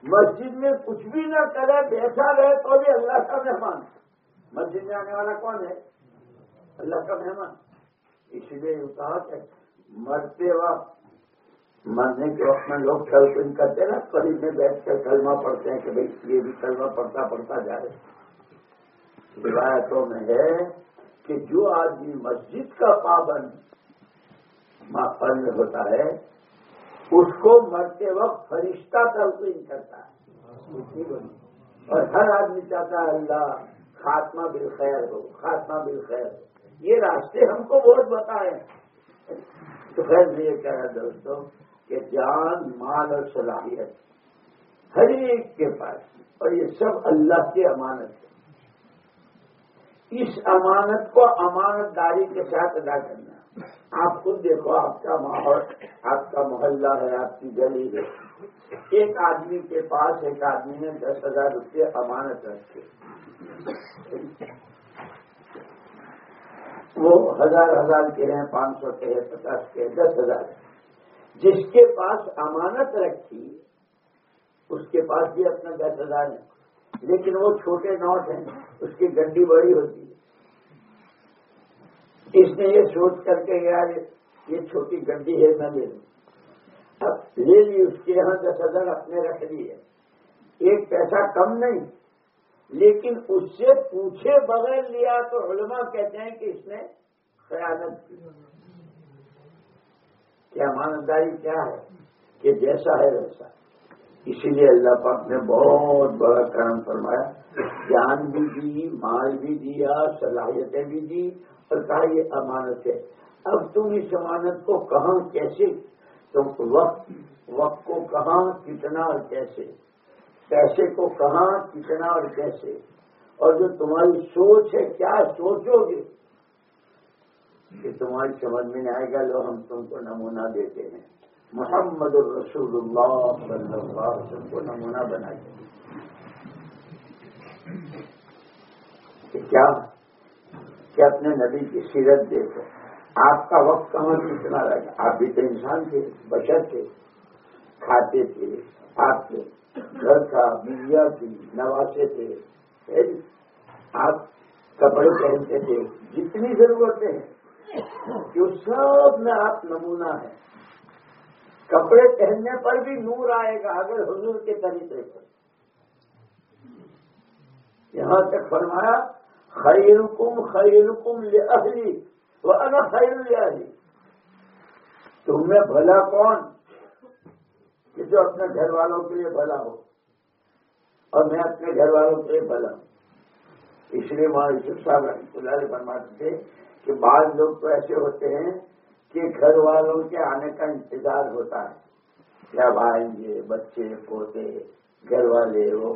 مسجد میں کچھ بھی نہ کرے، بیٹھا رہے تو بھی اللہ کا مہمان۔ مسجد میں آنے والا کون ہے؟ اللہ کا مہمان۔ اس لیے کہا کہ مرتے وقت مرنے کے وقت میں لوگ کل کرتے نا، قریب میں بیٹھ کر کلمہ پڑھتے ہیں کہ بھائی یہ بھی کلمہ پڑھتا پڑھتا جائے روایتوں میں ہے کہ جو آدمی مسجد کا پابند ہوتا ہے، اس کو مرتے وقت فرشتہ تلقین کرتا ہے۔ اور ہر آدمی چاہتا ہے اللہ خاتمہ بالخیر ہو، خاتمہ بالخیر ہو۔ یہ راستے ہم کو بہت بتائے تو خیر یہ کہہ رہا دوستوں کہ جان، مال اور صلاحیت ہر ایک کے پاس اور یہ سب اللہ کی امانت ہے۔ اس امانت کو امانت داری کے ساتھ ادا کرنا۔ آپ خود دیکھو، آپ کا ماحول، آپ کا محلہ ہے، آپ کی گلی ہے۔ ایک آدمی کے پاس ایک آدمی نے دس ہزار روپئے امانت رکھے وہ ہزار ہزار کے ہیں، پانچ سو کے ہیں، پچاس کے ہیں، دس ہزار۔ جس کے پاس امانت رکھی، اس کے پاس بھی اپنا دس ہزار ہے۔ لیکن وہ چھوٹے نوٹ ہیں، اس کی گڈی بڑی ہوتی ہے۔ اس نے یہ سوچ کر کے یار، یہ چھوٹی گڈی ہے نہ لے لوں۔ اب لے لی، اس کے یہاں دس ہزار اپنے رکھ لیے۔ ایک پیسہ کم نہیں، لیکن اس سے پوچھے بغیر لیا تو علماء کہتے ہیں کہ اس نے خیالت کی۔ کیا مانداری کیا ہے؟ کہ جیسا ہے ویسا۔ اسی لیے اللہ پاک نے بہت بڑا کرم فرمایا۔ جان بھی دی، مال بھی دیا، صلاحیتیں بھی دی اور کہا یہ امانت ہے۔ اب تم اس امانت کو کہاں، کیسے؟ تم وقت وقت کو کہاں، کتنا اور کیسے؟ پیسے کو کہاں، کتنا اور کیسے؟ اور جو تمہاری سوچ ہے، کیا سوچو گے؟ کہ تمہاری سمجھ میں آئے گا، لو ہم تم کو نمونہ دیتے ہیں۔ محمد الرسول اللہ صلی اللہ علیہ وسلم کو نمونہ بنائیے کیا؟ کہ اپنے نبی کی سیرت دیکھو۔ آپ کا وقت کہاں کتنا رہے آپ بھی تو انسان تھے، بشر تھے، کھاتے تھے، آپ کے گھر کا میڈیا تھی نواسے تھے آپ کپڑے پہنتے تھے، جتنی ضرورتیں ہیں۔ جو سب میں آپ نمونہ ہے کپڑے پہننے پر بھی نور آئے گا اگر حضور کے طریقے پر۔ یہاں تک فرمایا، خیرکم خیرکم لأہلی وانا خیر لأہلی۔ تم میں بھلا کون؟ کہ جو اپنے گھر والوں کے لیے بھلا ہو۔ اور میں اپنے گھر والوں کے لیے بھلا ہوں۔ اس لیے وہاں یوسف صاحب رحمۃ اللہ علیہ فرماتے تھے کہ بعض لوگ تو ایسے ہوتے ہیں کہ گھر والوں کے آنے کا انتظار ہوتا ہے۔ کیا آئیں گے بچے، پوتے، گھر والے وہ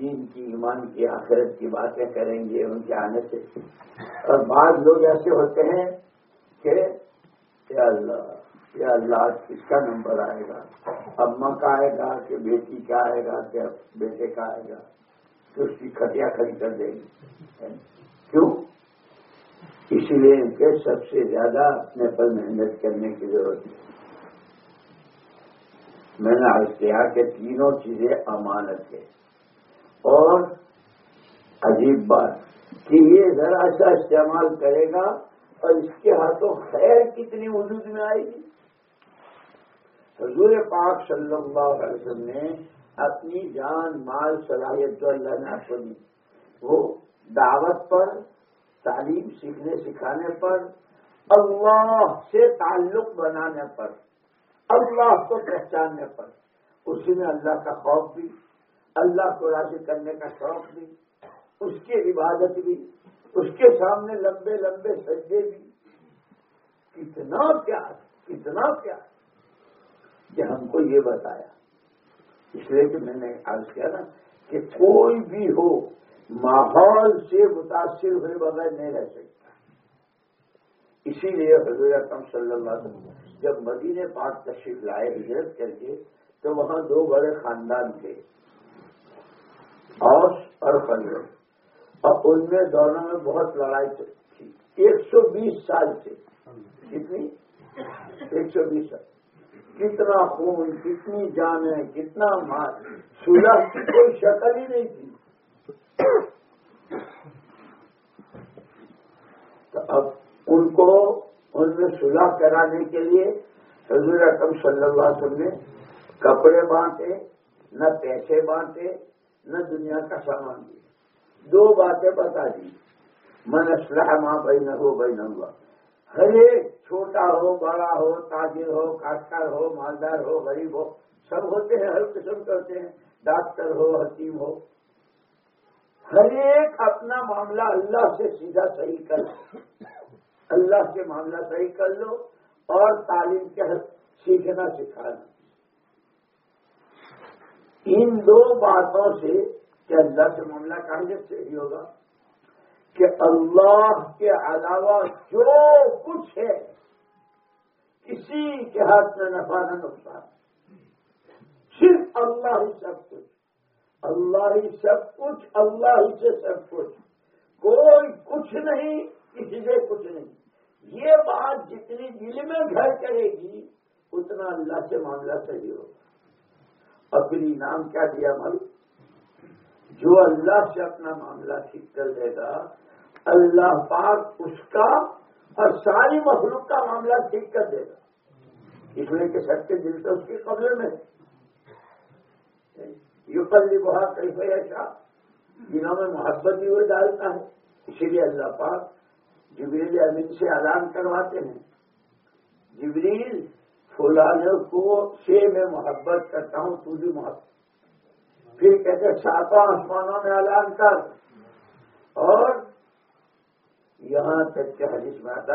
دین کی ایمان کی، آخرت کی باتیں کریں گے، ان کے آنے سے۔ اور بعض لوگ ایسے ہوتے ہیں کہ یا اللہ یا اللہ کس کا نمبر آئے گا؟ اماں کا آئے گا کہ بیٹی کا آئے گا کہ بیٹے کا آئے گا؟ کہ اس کی کھٹیا کھڑی کر دے گی کیوں؟ اسی لیے ان کے سب سے زیادہ اپنے پر محنت کرنے کی ضرورت ہے۔ میں نے آج کیا کہ تینوں چیزیں امانت ہے اور عجیب بات کہ یہ ذرا سا استعمال کرے گا اور اس کے ہاتھوں خیر کتنی وجود میں آئے گی۔ حضور پاک صلی اللہ علیہ وسلم نے اپنی جان، مال، صلاحیت جو اللہ نے آپ کو دی، وہ دعوت پر تعلیم سیکھنے سکھانے پر، اللہ سے تعلق بنانے پر، اللہ کو پہچاننے پر۔ اسی میں اللہ کا خوف بھی، اللہ کو راضی کرنے کا شوق بھی، اس کی عبادت بھی، اس کے سامنے لمبے لمبے سجدے بھی۔ کتنا پیار کتنا پیار۔ کہ ہم کو یہ بتایا۔ اس لیے کہ میں نے عرض کیا نا کہ کوئی بھی ہو ماحول سے متاثر ہوئے بغیر نہیں رہ سکتا۔ اسی لیے حضور اکرم صلی اللہ علیہ وسلم جب مدینے پاک تشریف لائے ہجرت کر کے، تو وہاں دو بڑے خاندان تھے۔ اوس اور خنجر اور ان میں دونوں میں بہت لڑائی تھی۔ ایک سو بیس سال سے۔ کتنی؟ ایک سو بیس سال۔ کتنا خون، کتنی جان ہے کتنا مار سولہ کی کوئی شکل ہی نہیں تھی۔ تو اب ان کو ان میں سلح کرانے کے لیے حضور اکم صلی اللہ علیہ وسلم نے کپڑے بانٹے نہ پیسے بانٹے نہ دنیا کا سامان دیا۔ دو باتیں بتا دی۔ من اسلح ماں بہن ہو بہن ہوا ہر ایک چھوٹا ہو، بڑا ہو، تاجر ہو، کاشتکار ہو، مالدار ہو، غریب ہو، سب ہوتے ہیں، ہر قسم کے ہوتے ہیں۔ ڈاکٹر ہو، حکیم ہو۔ ہر ایک اپنا معاملہ اللہ سے سیدھا صحیح کر اللہ سے معاملہ صحیح کر لو اور تعلیم کے سیکھنا سکھا لو ان دو باتوں سے کہ اللہ سے معاملہ کہاں صحیح ہوگا کہ اللہ کے علاوہ جو کچھ ہے، کسی کے ہاتھ میں نفع نہ نقصان۔ صرف اللہ ہی سب کچھ۔ اللہ ہی سب کچھ، اللہ ہی سے سب کچھ۔ کوئی کچھ نہیں، کسی سے کچھ نہیں۔ یہ بات جتنی دل میں گھر کرے گی، اتنا اللہ سے معاملہ صحیح ہوگا۔ اپنی نام کیا دیا معلوم جو اللہ سے اپنا معاملہ ٹھیک کر دے گا، اللہ پاک اس کا اور ساری مخلوق کا معاملہ ٹھیک کر دے گا۔ اس لیے کہ سب کے دل تو اس کے قبضے میں یو پلی بہت کئی ایسا جنہوں میں محبت بھی وہ ڈالتا ہے۔ اسی لیے اللہ پاک جبریل امین سے اعلان کرواتے ہیں۔ جبریل فلانے کو سے میں محبت کرتا ہوں، تو بھی محبت۔ پھر کہتے ساتوں آسمانوں میں اعلان کر۔ اور یہاں تک کہ حدیث میں آتا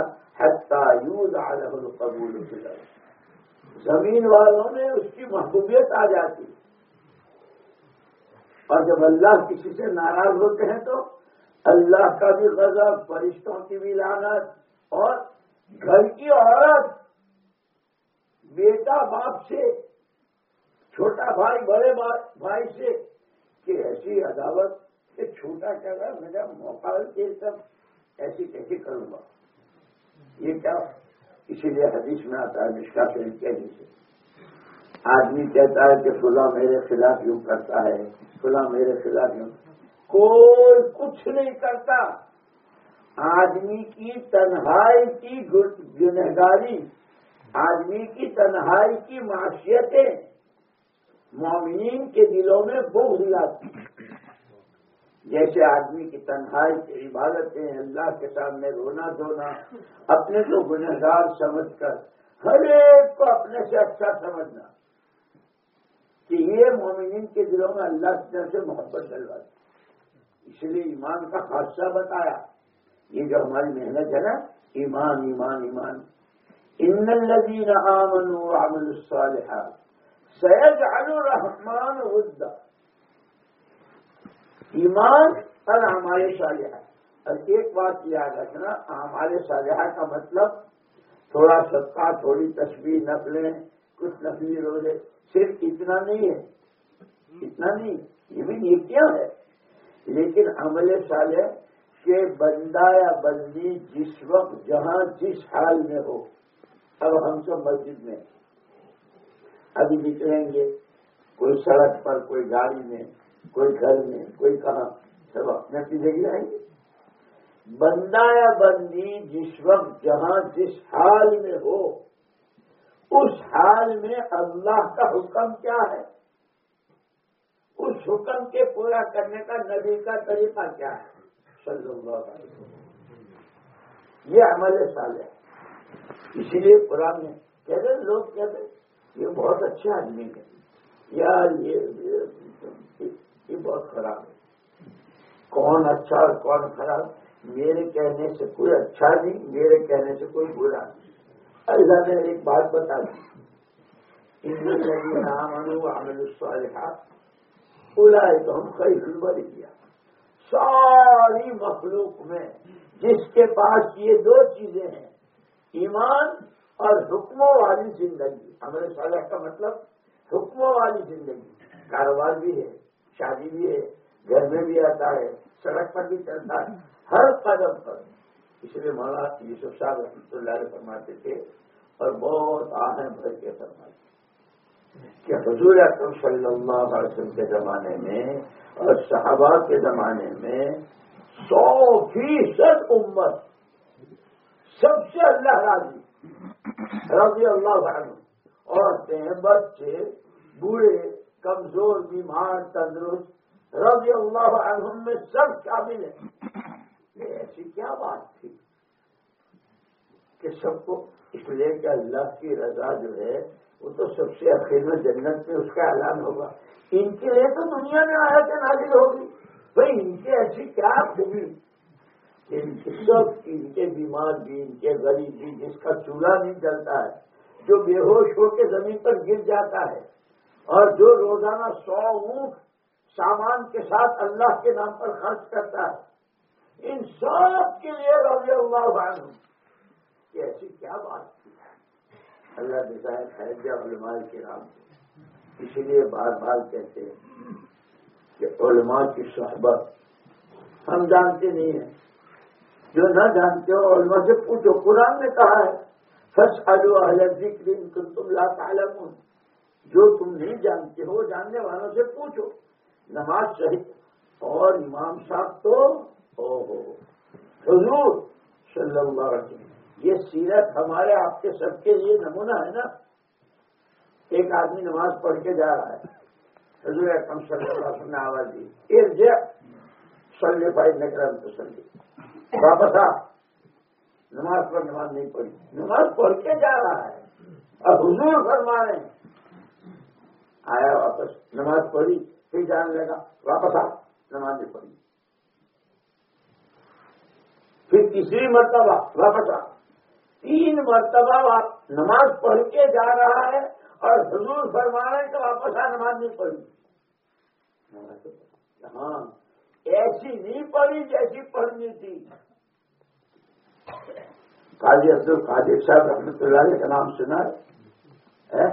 یوز عالم قبول زمین والوں میں اس کی محبوبیت آ جاتی۔ اور جب اللہ کسی سے ناراض ہوتے ہیں تو اللہ کا بھی غضب، فرشتوں کی بھی لانت اور گھر کی عورت، بیٹا باپ سے، چھوٹا بھائی، بڑے بھائی سے کہ ایسی عداوت، کہ چھوٹا کیا گا میرا موقع یہ سب، ایسی کیسی کروں گا؟ یہ کیا؟ اسی لیے حدیث میں آتا ہے مشکا شریف کے سے آدمی کہتا ہے کہ فلاں میرے خلاف یوں کرتا ہے، فلاں میرے خلاف یوں۔ کوئی کچھ نہیں کرتا۔ آدمی کی تنہائی کی گنہگاری، آدمی کی تنہائی کی معاشیتیں مومنین کے دلوں میں بغض لاتی۔ جیسے آدمی کی تنہائی کی عبادتیں، اللہ کے سامنے رونا دھونا، اپنے کو گنہگار سمجھ کر، ہر ایک کو اپنے سے اچھا سمجھنا۔ کہ یہ مومنین کے دلوں میں اللہ کی طرف سے محبت ڈلوا اس لیے ایمان کا خاصہ بتایا۔ یہ جو ہماری محنت ہے نا، ایمان ایمان ایمان۔ ان الذين امنوا وعملوا الصالحات سيجعل الرحمن ودا ایمان اور ہمارے صالحہ اور ایک بات یاد رکھنا، ہمارے صالحہ کا مطلب تھوڑا صدقہ، تھوڑی تصویر نقلیں کچھ نقلی روزے صرف اتنا نہیں ہے۔ اتنا نہیں، یہ بھی نیتیاں ہے؟ لیکن عمل صالح کہ بندہ یا بندی جس وقت، جہاں جس حال میں ہو، اب ہم سب مسجد میں۔ ابھی نکلیں گے، کوئی سڑک پر، کوئی گاڑی میں، کوئی گھر میں، کوئی کہاں، سب اپنے پیچھے گرائیں گے۔ بندہ یا بندی جس وقت، جہاں جس حال میں ہو اس حال میں اللہ کا حکم کیا ہے؟ اس حکم کے پورا کرنے کا نبی کا طریقہ کیا ہے؟ صلی اللہ علیہ وسلم۔ یہ عمل سال ہے۔ اسی لیے قرآن میں کہتے لوگ کہتے یہ بہت اچھا آدمی ہے یار یہ بہت خراب ہے۔ کون اچھا اور کون خراب؟ میرے کہنے سے کوئی اچھا نہیں، میرے کہنے سے کوئی برا نہیں۔ اللہ نے ایک بات بتا دی نام الصالحات۔ تو ہم کئی بری کیا ساری مخلوق میں جس کے پاس یہ دو چیزیں ہیں، ایمان اور حکموں والی زندگی۔ ہمارے صالح کا مطلب حکموں والی زندگی۔ کاروبار بھی ہے، شادی بھی ہے، گھر میں بھی آتا ہے، سڑک پر بھی چلتا ہے، ہر قدم پر۔ اس لیے مولانا یوسف صاحب رحمۃ اللہ علیہ فرماتے تھے اور بہت آہم بھر کے فرماتے کہ حضور اکرم صلی اللہ علیہ وسلم کے زمانے میں اور صحابہ کے زمانے میں سو فیصد امت سب سے اللہ راضی رضی اللہ عنہ عورتیں بچے بوڑھے، کمزور، بیمار، تندرست، رضی اللہ عنہ میں سب شامل ہیں۔ ایسی کیا بات تھی کہ سب کو اس لیے کہ اللہ کی رضا جو ہے، وہ تو سب سے اخیر میں جنت میں اس کا اعلان ہوگا۔ ان کے لیے تو دنیا میں آیا کہ نازل ہوگی۔ بھائی، ان کے ایسی کیا خوبی؟ سب، ان کے بیمار بھی، ان کے غریب بھی، جس کا چولہا نہیں چلتا ہے، جو بے ہوش ہو کے زمین پر گر جاتا ہے، اور جو روزانہ سو اونٹ سامان کے ساتھ اللہ کے نام پر خرچ کرتا ہے، ان سب کے لیے رضی اللہ عنہ۔ کہ ایسی کیا بات تھی؟ اللہ دکھائے خیر علماء کے نام اسی لیے بار بار کہتے ہیں کہ علماء کی صحبت ہم جانتے نہیں ہیں۔ جو نہ جانتے ہو، علماء سے پوچھو۔ قرآن نے کہا ہے سچ آلو ذکر تم لا تعلم جو تم نہیں جانتے ہو، جاننے والوں سے پوچھو۔ نماز صحیح اور امام صاحب تو او ہو۔ حضور صلی اللہ علیہ وسلم۔ یہ سیرت ہمارے آپ کے سب کے لیے نمونہ ہے نا۔ ایک آدمی نماز پڑھ کے جا رہا ہے۔ حضور اکرم صلی اللہ علیہ وسلم نے آواز دی۔ ایک سلے بھائی نکرم تو سلے واپس آ۔ نماز پر نماز نہیں پڑھی۔ نماز پڑھ کے جا رہا ہے۔ اب حضور فرما رہے ہیں۔ آیا واپس۔ نماز پڑھی۔ پھر جانے لگا۔ واپس آ۔ نماز نہیں پڑھی۔ پھر تیسری مرتبہ واپس آ۔ تین مرتبہ نماز پڑھ کے جا رہا ہے اور حضور فرما رہے کہ واپس آ، نماز نہیں پڑھی۔ ہاں ایسی نہیں پڑھی جیسی پڑھنی تھی۔ قاضی عبد القادر صاحب رحمۃ اللہ علیہ کا نام سنا ہے۔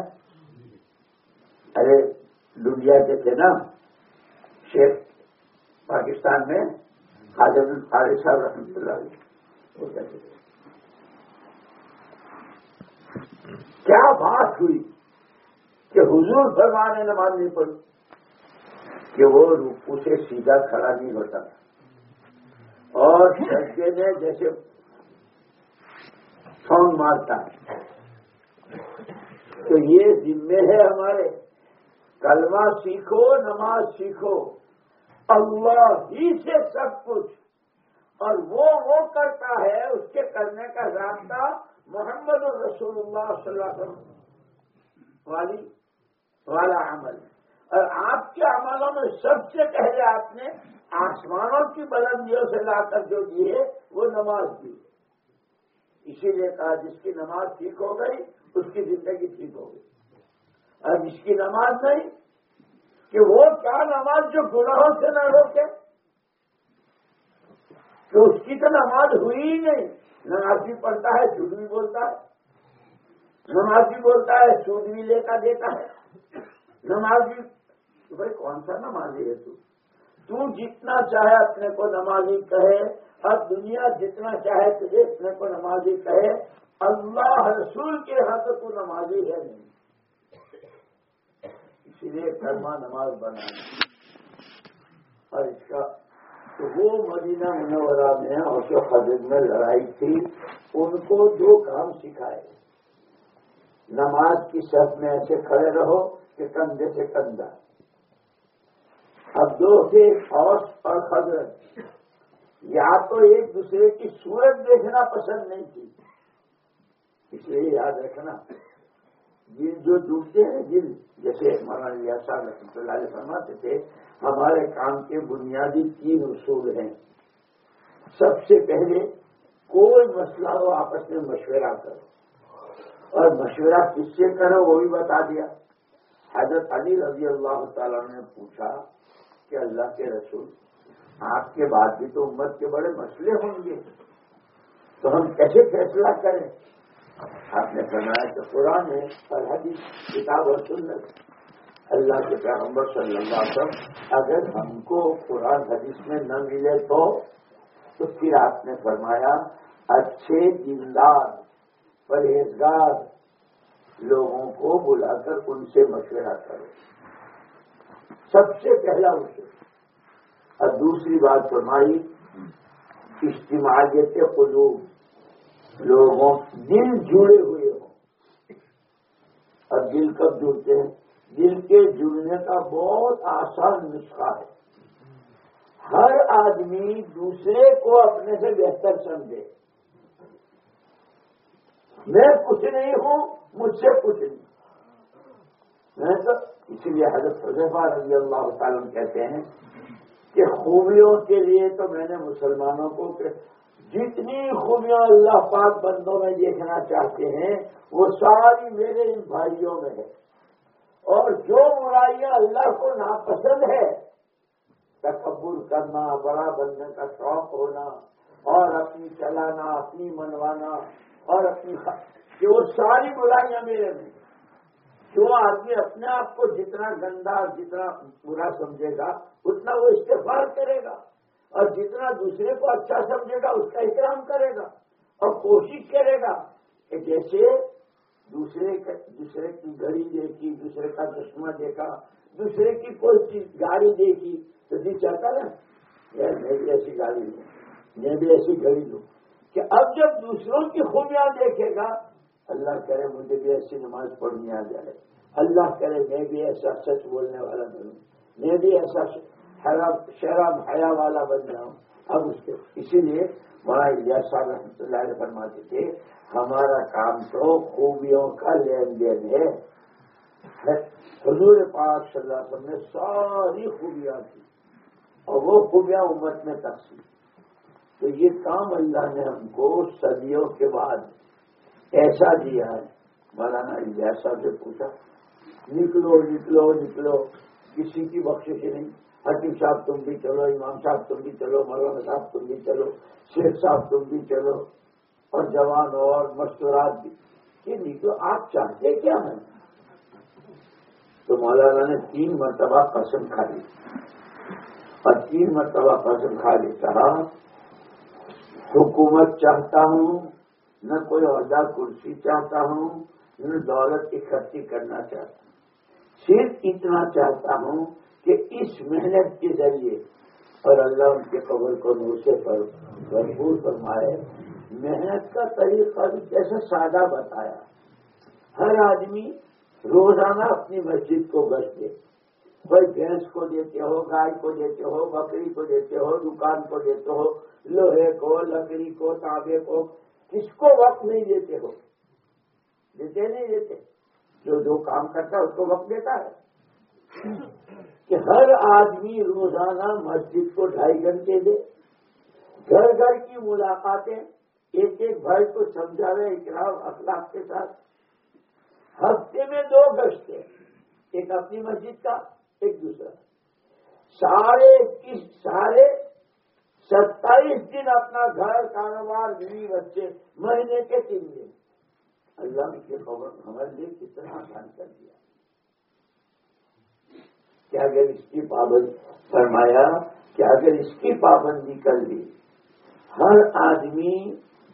ارے لڈیا کے تھے نا۔ شیخ پاکستان میں قاضی عبد القادر صاحب رحمۃ اللہ علیہ وہ کہتے تھے کیا بات ہوئی کہ حضور فرمانے نماز نہیں پڑی کہ وہ روپو سے سیدھا کھڑا نہیں ہوتا اور سجدے میں جیسے سونگ مارتا ہے۔ تو یہ ذمے ہے ہمارے۔ کلمہ سیکھو، نماز سیکھو۔ اللہ ہی سے سب کچھ۔ اور وہ وہ کرتا ہے، اس کے کرنے کا رابطہ محمد الرسول اللہ صلی اللہ علیہ وسلم والی، والا عمل۔ اور آپ کے عملوں میں سب سے پہلے آپ نے آسمانوں کی بلندیوں سے لا کر جو دیے، وہ نماز دی۔ اسی لیے کہا، جس کی نماز ٹھیک ہو گئی، اس کی زندگی ٹھیک ہو گئی۔ اور جس کی نماز نہیں، کہ وہ کیا نماز جو گناہوں سے نہ روکے کہ اس کی تو نماز ہوئی ہی نہیں۔ نماز بھی پڑھتا ہے جھوٹ بھی بولتا ہے۔ نماز بھی بولتا ہے، سود بھی لے کر دیتا ہے۔ نماز بھی بھائی کون سا نمازی ہے تو؟ تو جتنا چاہے اپنے کو نمازی کہے اور دنیا جتنا چاہے تجھے اپنے کو نمازی کہے۔ اللہ رسول کے حق تو نمازی ہے نہیں۔ اسی لیے کرما نماز بنا اور اس کا تو وہ مدینہ منورہ میں اور حضرت میں لڑائی تھی، ان کو جو کام سکھائے۔ نماز کی شرط میں ایسے کھڑے رہو کہ کندھے سے کندھا۔ اب دو تھے فوج اور حضرت یا تو ایک دوسرے کی صورت دیکھنا پسند نہیں تھی۔ اس لیے یاد رکھنا، جن جو ڈوبتے ہیں، جن جیسے مولانا صاحب رحمۃ اللہ علیہ فرماتے تھے ہمارے کام کے بنیادی تین اصول ہیں۔ سب سے پہلے کوئی مسئلہ ہو، آپس میں مشورہ کرو۔ اور مشورہ کس سے کرو وہ بھی بتا دیا۔ حضرت علی رضی اللہ تعالیٰ نے پوچھا کہ اللہ کے رسول، آپ کے بعد بھی تو امت کے بڑے مسئلے ہوں گے۔ تو ہم کیسے فیصلہ کریں؟ آپ نے فرمایا کہ قرآن ہے اور حدیث، کتاب اور سنت۔ اللہ کے پیغمبر صلی اللہ علیہ وسلم، اگر ہم کو قرآن حدیث میں نہ ملے تو تو پھر آپ نے فرمایا، اچھے دیندار، پرہیزگار لوگوں کو بلا کر ان سے مشورہ کرو۔ سب سے پہلا اسے اور دوسری بات فرمائی، اجتماعیت قلوب، لوگوں، دل جڑے ہوئے ہوں۔ اور دل کب جڑتے ہیں؟ دل کے جڑنے کا بہت آسان نسخہ ہے۔ ہر آدمی دوسرے کو اپنے سے بہتر سمجھے۔ میں کچھ نہیں ہوں، مجھ سے کچھ نہیں۔ میں تو اسی لیے حضرت حضیفہ رضی اللہ تعالیٰ کہتے ہیں کہ خوبیوں کے لیے تو میں نے مسلمانوں کو جتنی خوبیاں اللہ پاک بندوں میں دیکھنا چاہتے ہیں، وہ ساری میرے ان بھائیوں میں ہے۔ اور جو برائیاں اللہ کو ناپسند ہے، تکبر کرنا، بڑا بننے کا شوق ہونا، اور اپنی چلانا، اپنی منوانا، اور اپنی کہ وہ ساری برائیاں میرے میں۔ جو آدمی اپنے آپ کو جتنا گندا، جتنا برا سمجھے گا، اتنا وہ استفار کرے گا۔ اور جتنا دوسرے کو اچھا سمجھے گا، اس کا احترام کرے گا۔ اور کوشش کرے گا کہ جیسے دوسرے دوسرے کی گھڑی دیکھی، دوسرے کا چشمہ دیکھا، دوسرے کی کوئی چیز گاڑی دیکھی، تو جی چاہتا نا، یار میں بھی ایسی گاڑی لوں، میں بھی ایسی گھڑی لوں، کہ اب جب دوسروں کی خوبیاں دیکھے گا، اللہ کرے مجھے بھی ایسی نماز پڑھنی آ جائے۔ اللہ کرے میں بھی ایسا سچ بولنے والا بنوں، میں بھی ایسا شراب حیا والا بن جاؤں۔ اب اس کے اسی لیے بڑا صاحب رحمۃ اللہ علیہ فرماتے تھے، ہمارا کام تو خوبیوں کا لین دین ہے۔ حضور پاک صلی اللہ علیہ وسلم نے ساری خوبیاں تھی اور وہ خوبیاں امت میں تقسیم۔ تو یہ کام اللہ نے ہم کو صدیوں کے بعد ایسا دیا ہے۔ مولانا ایسا سے پوچھا، نکلو نکلو نکلو، کسی کی بخش نہیں۔ حکیم صاحب تم بھی چلو، امام صاحب تم بھی چلو، مولانا صاحب تم بھی چلو، شیخ صاحب تم بھی چلو، اور جوان اور مشورات بھی۔ یہ نکلو آپ چاہتے کیا ہیں؟ تو مولانا نے تین مرتبہ قسم کھا لی۔ اور تین مرتبہ قسم کھا لی۔ کہا، حکومت چاہتا ہوں، نہ کوئی عہدہ کرسی چاہتا ہوں، نہ دولت اکٹھی کرنا چاہتا ہوں۔ صرف اتنا چاہتا ہوں کہ اس محنت کے ذریعے اور اللہ ان کے قبر کو نور سے بھرپور فرمائے۔ محنت کا طریقہ بھی کیسے سادہ بتایا۔ ہر آدمی روزانہ اپنی مسجد کو دے کوئی بھینس کو دیتے ہو، گائے کو دیتے ہو، بکری کو دیتے ہو، دکان کو دیتے ہو، لوہے کو، لکڑی کو تابے کو، کس کو وقت نہیں دیتے ہو؟ دیتے نہیں دیتے۔ جو جو کام کرتا ہے اس کو وقت دیتا ہے۔ کہ ہر آدمی روزانہ مسجد کو ڈھائی گھنٹے دے، گھر گھر کی ملاقاتیں، ایک ایک بھائی کو سمجھا رہے اکرام اخلاق کے ساتھ۔ ہفتے میں دو گشتے ایک اپنی مسجد کا، ایک دوسرا۔ سارے کس، سارے ستائیس دن اپنا گھر، کاروبار، بیوی، بچے، مہینے کے تین دن۔ اللہ کی خبر ہمارے لیے کتنا آسان کر دیا۔ کیا اگر اس کی پابندی فرمایا کیا اگر اس کی پابندی کر لی ہر آدمی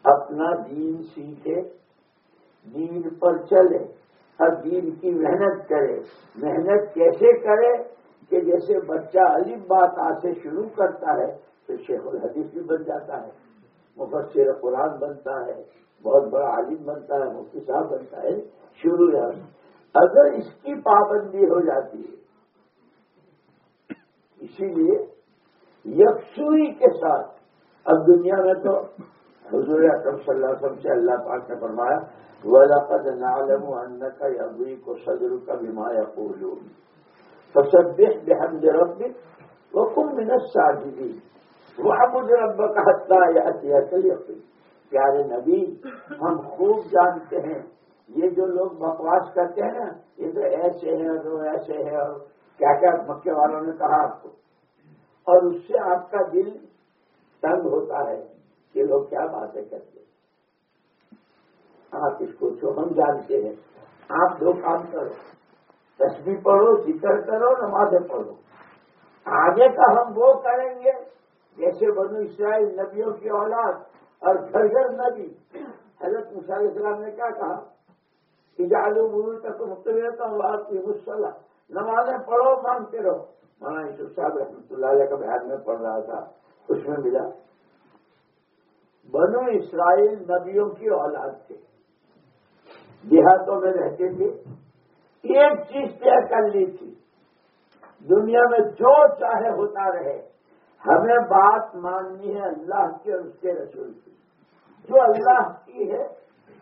اپنا دین سیکھے، دین پر چلے اور دین کی محنت کرے۔ محنت کیسے کرے کہ جیسے بچہ علیب بات آج سے شروع کرتا ہے تو شیخ الحدیث بھی بن جاتا ہے، مفسر قرآن بنتا ہے، بہت بڑا عالم بنتا ہے، مفتی صاحب بنتا ہے، شروع ہے۔ اگر اس کی پابندی ہو جاتی ہے اسی لیے یکسوئی کے ساتھ، اب دنیا میں تو حضور اکرم صلی اللہ علیہ وسلم سے اللہ پاک نے فرمایا ولاقد نعلم انك يبوي کو صدرك بما يقولون۔ فسبح بحمد ربك وكن من الساجدين۔ وعبد ربك حتى ياتيك پیارے نبی، ہم خوب جانتے ہیں۔ یہ جو لوگ بکواس کرتے ہیں نا، یہ تو ایسے ہیں اور ایسے ہے اور کیا کیا مکے والوں نے کہا آپ کو؟ اور اس سے آپ کا دل تنگ ہوتا ہے کہ لوگ کیا باتیں کرتے آپ اس کو جو ہم جانتے ہیں، آپ دو کام کرو تصویر پڑھو، ذکر کرو، نمازیں پڑھو۔ آگے کا ہم وہ کریں گے جیسے بنو اسرائیل نبیوں کی اولاد اور گھر گھر نبی۔ حضرت علیہ السلام نے کیا کہا؟ کہ جالو گرو تک مختلف رہتا ہوں آپ کی مسلح نمازیں پڑھو مانگتے رہو مولانا یوسف صاحب رحمۃ اللہ علیہ کا بیان میں پڑھ رہا تھا، اس میں ملا۔ بنو اسرائیل نبیوں کی اولاد تھے۔ دیہاتوں میں رہتے تھے۔ ایک چیز طے کر لی تھی۔ دنیا میں جو چاہے ہوتا رہے۔ ہمیں بات ماننی ہے اللہ کی اور اس کے رسول کی۔ جو اللہ کی ہے،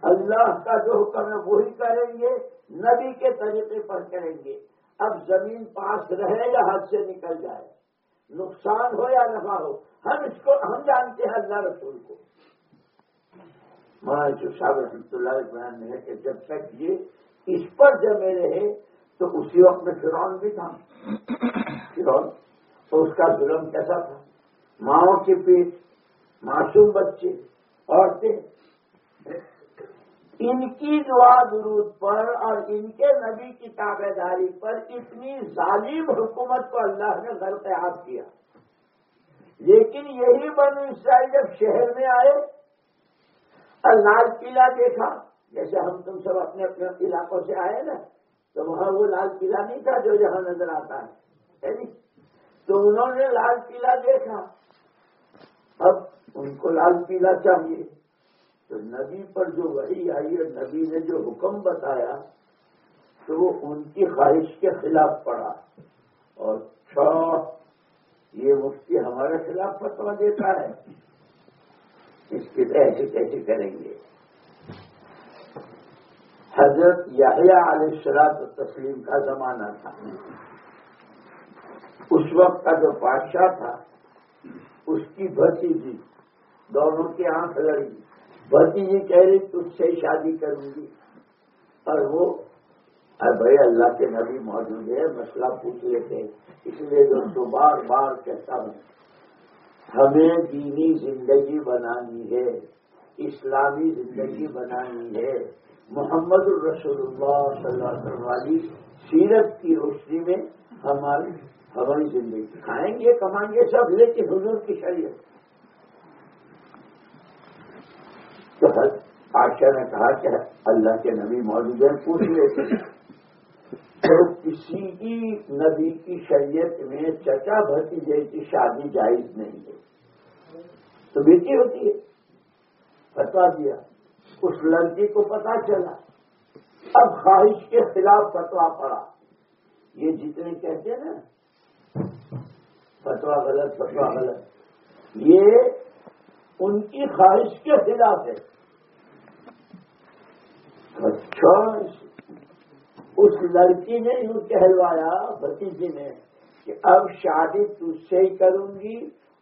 اللہ کا جو حکم ہے وہی کریں گے، نبی کے طریقے پر کریں گے۔ اب زمین پاس رہے یا ہاتھ سے نکل جائے، نقصان ہو یا نفع ہو، ہم اس کو، ہم جانتے ہیں اللہ رسول کو۔ جو صاحب رحمۃ اللہ بیان میں ہے کہ جب تک یہ اس پر جمے رہے، تو اسی وقت میں فرون بھی تھا۔ فرون تو اس کا ظلم کیسا تھا؟ ماؤں کی پیٹ، معصوم بچے، عورتیں۔ ان کی دعا درود پر اور ان کے نبی کی تابے داری پر اتنی ظالم حکومت کو اللہ نے گھر تیار کیا۔ لیکن یہی بنو اسرائیل جب شہر میں آئے اور لال قلعہ دیکھا، جیسے ہم تم سب اپنے اپنے علاقوں سے آئے نا، تو وہاں وہ لال قلعہ نہیں تھا جو جہاں نظر آتا ہے۔ جی؟ تو انہوں نے لال قلعہ دیکھا۔ اب ان کو لال قلعہ چاہیے۔ تو نبی پر جو وحی آئی اور نبی نے جو حکم بتایا تو وہ ان کی خواہش کے خلاف پڑا اور یہ مفتی ہمارے خلاف فتوا دیتا ہے۔ اس کی ایسے کیسے کریں گے؟ حضرت یاہیا علیہ شراب تسلیم کا زمانہ تھا۔ اس وقت کا جو بادشاہ تھا، اس کی بھتی جی دونوں کی آنکھ لڑی۔ بھتی جی کہہ رہی تجھ سے شادی کروں گی۔ اور وہ بھائی اللہ کے نبی موجود ہے مسئلہ پوچھ لیتے اس لیے تو بار بار کہتا ہوں، ہمیں دینی زندگی بنانی ہے، اسلامی زندگی بنانی ہے۔ محمد الرسول اللہ صلی اللہ علیہ وسلم والی سیرت کی روشنی میں ہماری ہماری زندگی۔ کھائیں گے، کمائیں گے سب، لیکن حضور کی شریعت۔ تو بادشاہ نے کہا کہ اللہ کے نبی موجود ہیں، پوچھ لیتے تو کسی کی نبی کی شریعت میں چچا بھتی جیسی شادی جائز نہیں ہے، تو بیٹی ہوتی ہے۔ بتا دیا۔ اس لڑکی کو پتا چلا۔ اب خواہش کے خلاف فتوا پڑا۔ یہ جتنے کہتے ہیں نا فتوا غلط فتوا غلط۔ یہ ان کی خواہش کے خلاف ہے۔ اچھا، اس لڑکی نے یوں کہلوایا بھتیجی نے کہ اب شادی تج سے ہی کروں گی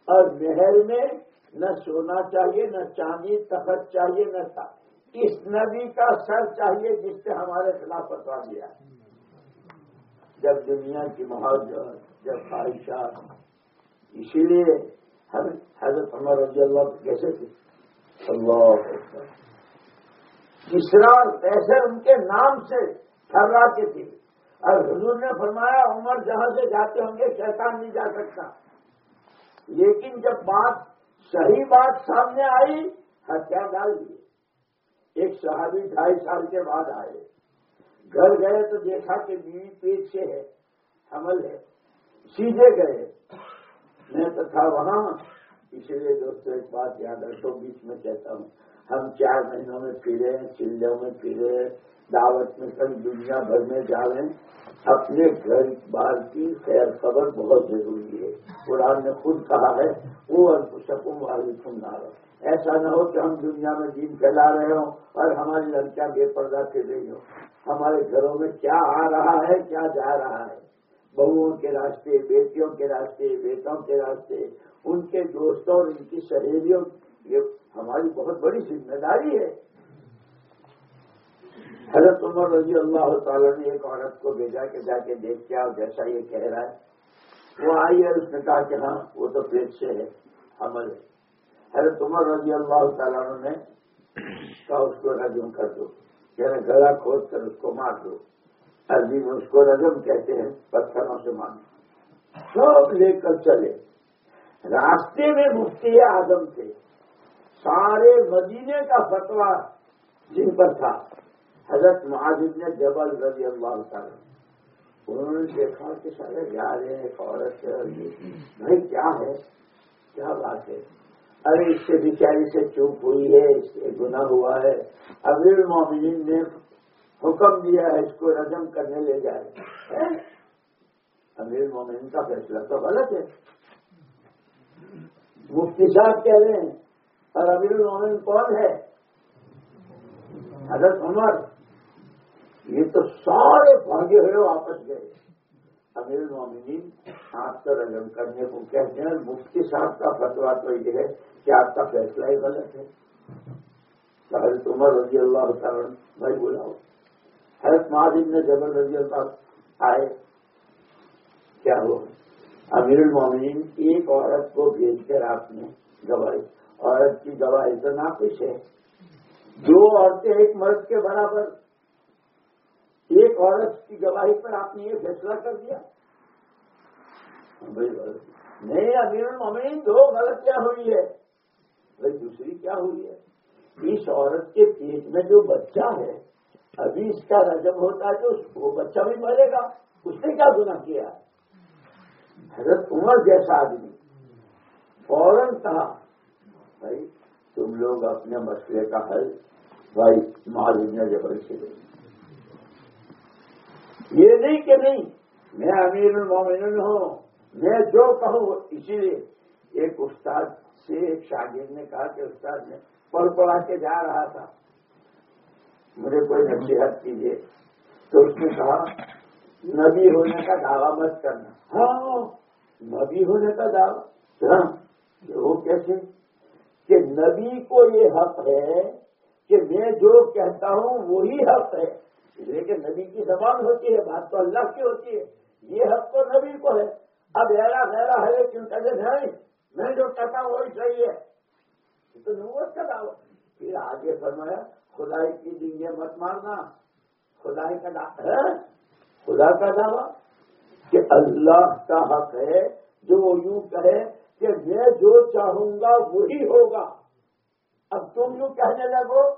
اور مہر میں نہ سونا چاہیے، نہ چاندی، تخت چاہیے، نہ تھا۔ اس نبی کا سر چاہیے جس سے ہمارے خلاف پتوا دیا۔ جب دنیا کی محبت جب خواہشات، اسی لیے حضرت عمر رضی اللہ کیسے تھے؟ اللہ تیسرا پیسے ان کے نام سے کے تھے۔ اور حضور نے فرمایا، عمر جہاں سے جاتے ہوں گے، شیطان نہیں جا سکتا۔ لیکن جب بات، صحیح بات سامنے آئی ہتھیا ڈال دی ایک صحابی ڈھائی سال کے بعد آئے۔ گھر گئے تو دیکھا کہ بیوی پیٹ سے ہے، حمل ہے۔ سیدھے گئے۔ میں تو تھا وہاں۔ اسی لیے دوستوں ایک بات یاد رکھو، بیچ میں کہتا ہوں، ہم چار مہینوں میں پھرے چلوں میں پھرے دعوت میں کئی دنیا بھر میں جاویں اپنے گھر بار کی خیر خبر بہت ضروری ہے۔ قرآن نے خود کہا ہے، وہ سکون والی سننا رہا ایسا نہ ہو کہ ہم دنیا میں دین پھیلا رہے ہوں اور ہماری لڑکیاں بے پردہ پھر رہی ہوں۔ ہمارے گھروں میں کیا آ رہا ہے، کیا جا رہا ہے۔ بہوؤں کے راستے، بیٹیوں کے راستے، بیٹوں کے راستے، ان کے دوستوں اور ان کی سہیلیوں، یہ ہماری بہت بڑی ذمہ داری ہے۔ حضرت عمر رضی اللہ تعالیٰ نے ایک عورت کو بھیجا کہ جا کے دیکھ کے آؤ جیسا یہ کہہ رہا ہے۔ وہ آئی ہے اس نے کہا کہ ہاں وہ تو پیٹ سے ہے عمل ہے۔ حضرت عمر رضی اللہ تعالیٰ نے کہا، اس کو رجم کر دو یعنی گلا کھود کر اس کو مار دو۔ عربی میں اس کو رجم کہتے ہیں، پتھروں سے مارنا سب لے کر چلے۔ راستے میں مفتی اعظم تھے۔ سارے مدینے کا فتوا جن پر تھا۔ حضرت معاذ نے جبل رضی اللہ تعالیٰ انہوں نے دیکھا کہ سارے جا رہے ہیں ایک عورت بھائی، کیا ہے؟ کیا بات ہے؟ ارے، اس سے بیچاری سے چوپ ہوئی ہے، اس سے گنا ہوا ہے۔ امیر مومنین نے حکم دیا ہے، اس کو رجم کرنے لے جائے۔ ہاں؟ امیر مومن کا فیصلہ تو غلط ہے۔ مفتی صاحب کہہ رہے ہیں، اور امیر المومن کون ہے؟ حضرت عمر۔ یہ تو سارے بھاگے ہوئے واپس گئے۔ امیر المومنین آپ کا رجم کرنے کو کہتے ہیں مفتی صاحب کا فتوا تو یہ ہے کہ آپ کا فیصلہ ہی غلط ہے۔ حضرت عمر رضی اللہ تعالیٰ بھائی بلاؤ۔ حضرت مہاجن نے جبل رضی اللہ آئے۔ کیا ہو امیر المومنین ایک عورت کو بھیج کر آپ نے گواہی، عورت کی گواہی تو ناقص ہے۔ دو عورتیں ایک مرد کے برابر، ایک عورت کی گواہی پر آپ نے یہ فیصلہ کر دیا۔ نہیں، امیر المین دو غلطیاں ہوئی ہے؟ بھائی، دوسری کیا ہوئی ہے؟ اس عورت کے پیٹ میں جو بچہ ہے ابھی اس کا رجب ہوتا ہے تو وہ بچہ بھی مرے گا۔ اس نے کیا گنا کیا؟ حضرت عمر جیسا آدمی۔ فوراً کہا، بھائی، تم لوگ اپنے مسئلے کا حل بھائی معلوم جبر سے لیں یہ نہیں کہ نہیں، میں امیر المومن ہوں، میں جو کہوں۔ اسی لیے ایک استاد سے ایک شاگرد نے کہا کہ استاد نے پڑھ پڑھا کے جا رہا تھا۔ مجھے کوئی نصیحت کیجیے تو اس نے کہا، نبی ہونے کا دعویٰ مت کرنا۔ ہاں نبی ہونے کا دعویٰ۔ ہاں وہ کیسے کہ نبی کو یہ حق ہے کہ میں جو کہتا ہوں وہی حق ہے۔ لیکن نبی کی زبان ہوتی ہے، بات تو اللہ کی ہوتی ہے۔ یہ حق تو نبی کو ہے۔ اب ایرا غیرا ہے، کیوں کہتے نہیں، میں جو کہتا ہوں وہی صحیح ہے۔ یہ تو نوت کا دعوت پھر آگے فرمایا، خدائی کی دنیا مت مارنا خدائی کا دعوی ہاں؟ خدا کا دعویٰ کہ اللہ کا حق ہے، جو وہ یوں کہے کہ میں جو چاہوں گا وہی ہوگا۔ اب تم یوں کہنے لگو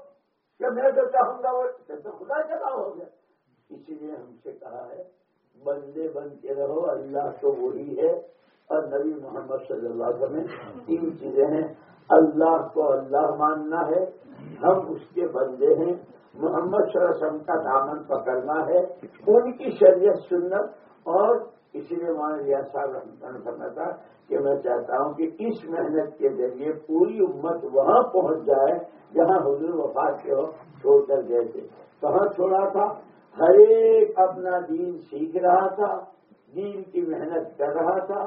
کہ میں جو چاہوں گا وہ تو خدا کا ہو گیا۔ اسی لیے ہم سے کہا ہے، بندے بن کے رہو، اللہ تو وہی ہے۔ اور نبی محمد صلی اللہ علیہ وسلم، تین چیزیں ہیں۔ اللہ کو اللہ ماننا ہے۔ ہم اس کے بندے ہیں۔ محمد صلی اللہ علیہ وسلم کا دامن پکڑنا ہے۔ ان کی شریعت سنت۔ اور اسی لیے مان لیا صاحب تھا کہ میں چاہتا ہوں کہ اس محنت کے ذریعے پوری امت وہاں پہنچ جائے، جہاں حضور وفات کے ہو چھوڑ کر گئے تھے۔ کہاں چھوڑا تھا؟ ہر ایک اپنا دین سیکھ رہا تھا، دین کی محنت کر رہا تھا،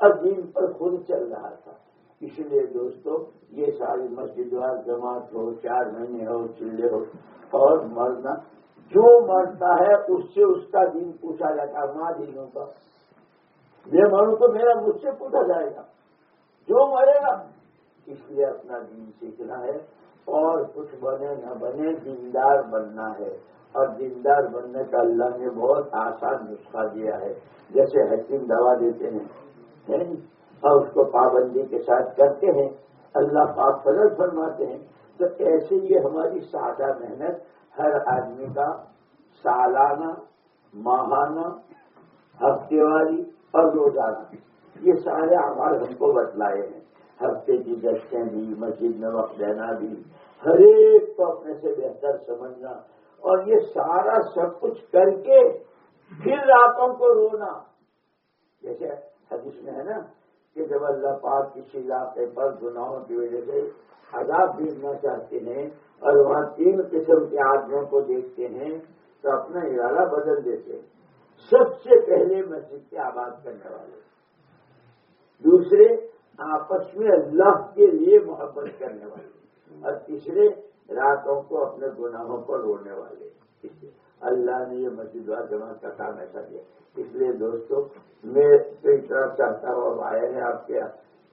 اور دین پر خود چل رہا تھا۔ اس لیے دوستو، یہ ساری مسجد وار جماعت ہو چار مہینے ہو چلے ہو۔ اور مرنا، جو مرتا ہے، اس سے اس کا دین پوچھا جاتا ہے، ماں دینوں کا۔ میں مروں تو میرا مجھ سے پوچھا جائے گا۔ جو مرے گا، اس لیے اپنا دین سیکھنا ہے۔ اور کچھ بنے نہ بنے، دیندار بننا ہے۔ اور دیندار بننے کا اللہ نے بہت آسان نسخہ دیا ہے۔ جیسے حکیم دوا دیتے ہیں۔ اور اس کو پابندی کے ساتھ کرتے ہیں۔ اللہ پاک فضل فرماتے ہیں۔ تو ایسے یہ ہماری سادہ محنت، ہر آدمی کا سالانہ، ماہانہ، ہفتے والی اور روزانہ۔ یہ سارے آواز ہم کو بتلائے ہیں۔ ہفتے کی گشتیں بھی، مسجد میں وقت دینا بھی۔ ہر ایک کو اپنے سے بہتر سمجھنا۔ اور یہ سارا سب کچھ کر کے پھر راتوں کو رونا۔ جیسے حدیث میں ہے نا کہ جب اللہ پاک کسی علاقے پر گناہوں کی وجہ سے عذاب بھیجنا چاہتے ہیں اور وہاں تین قسم کے آدمیوں کو دیکھتے ہیں، تو اپنا ارادہ بدل دیتے ہیں۔ سب سے پہلے مسجد کے آباد کرنے والے۔ دوسرے، آپس میں اللہ کے لیے محبت کرنے والے۔ اور تیسرے، راتوں کو اپنے گناہوں پر رونے والے۔ اللہ نے یہ مسجد وار جماعت کا کام ایسا کیا اس لیے دوستوں میں تو اتنا چاہتا ہوں، اب آئے ہیں آپ کے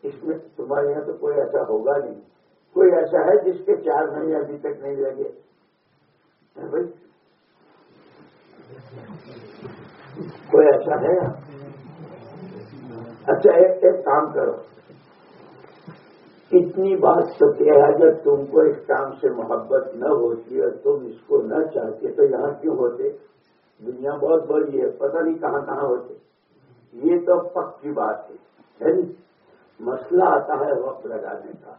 اس میں تمہارے یہاں تو کوئی ایسا ہوگا نہیں۔ کوئی ایسا ہے جس کے چار مہینے ابھی تک نہیں لگے بھائی؟ کوئی ایسا ہے؟ اچھا ایک ایک کام کرو۔ اتنی بات سچ ہے تم کو اس کام سے محبت نہ ہوتی اور تم اس کو نہ چاہتے، تو یہاں کیوں ہوتے؟ دنیا بہت بڑی ہے، پتہ نہیں کہاں کہاں ہوتے۔ یہ تو پکی بات ہے۔ یعنی مسئلہ آتا ہے وقت لگانے کا۔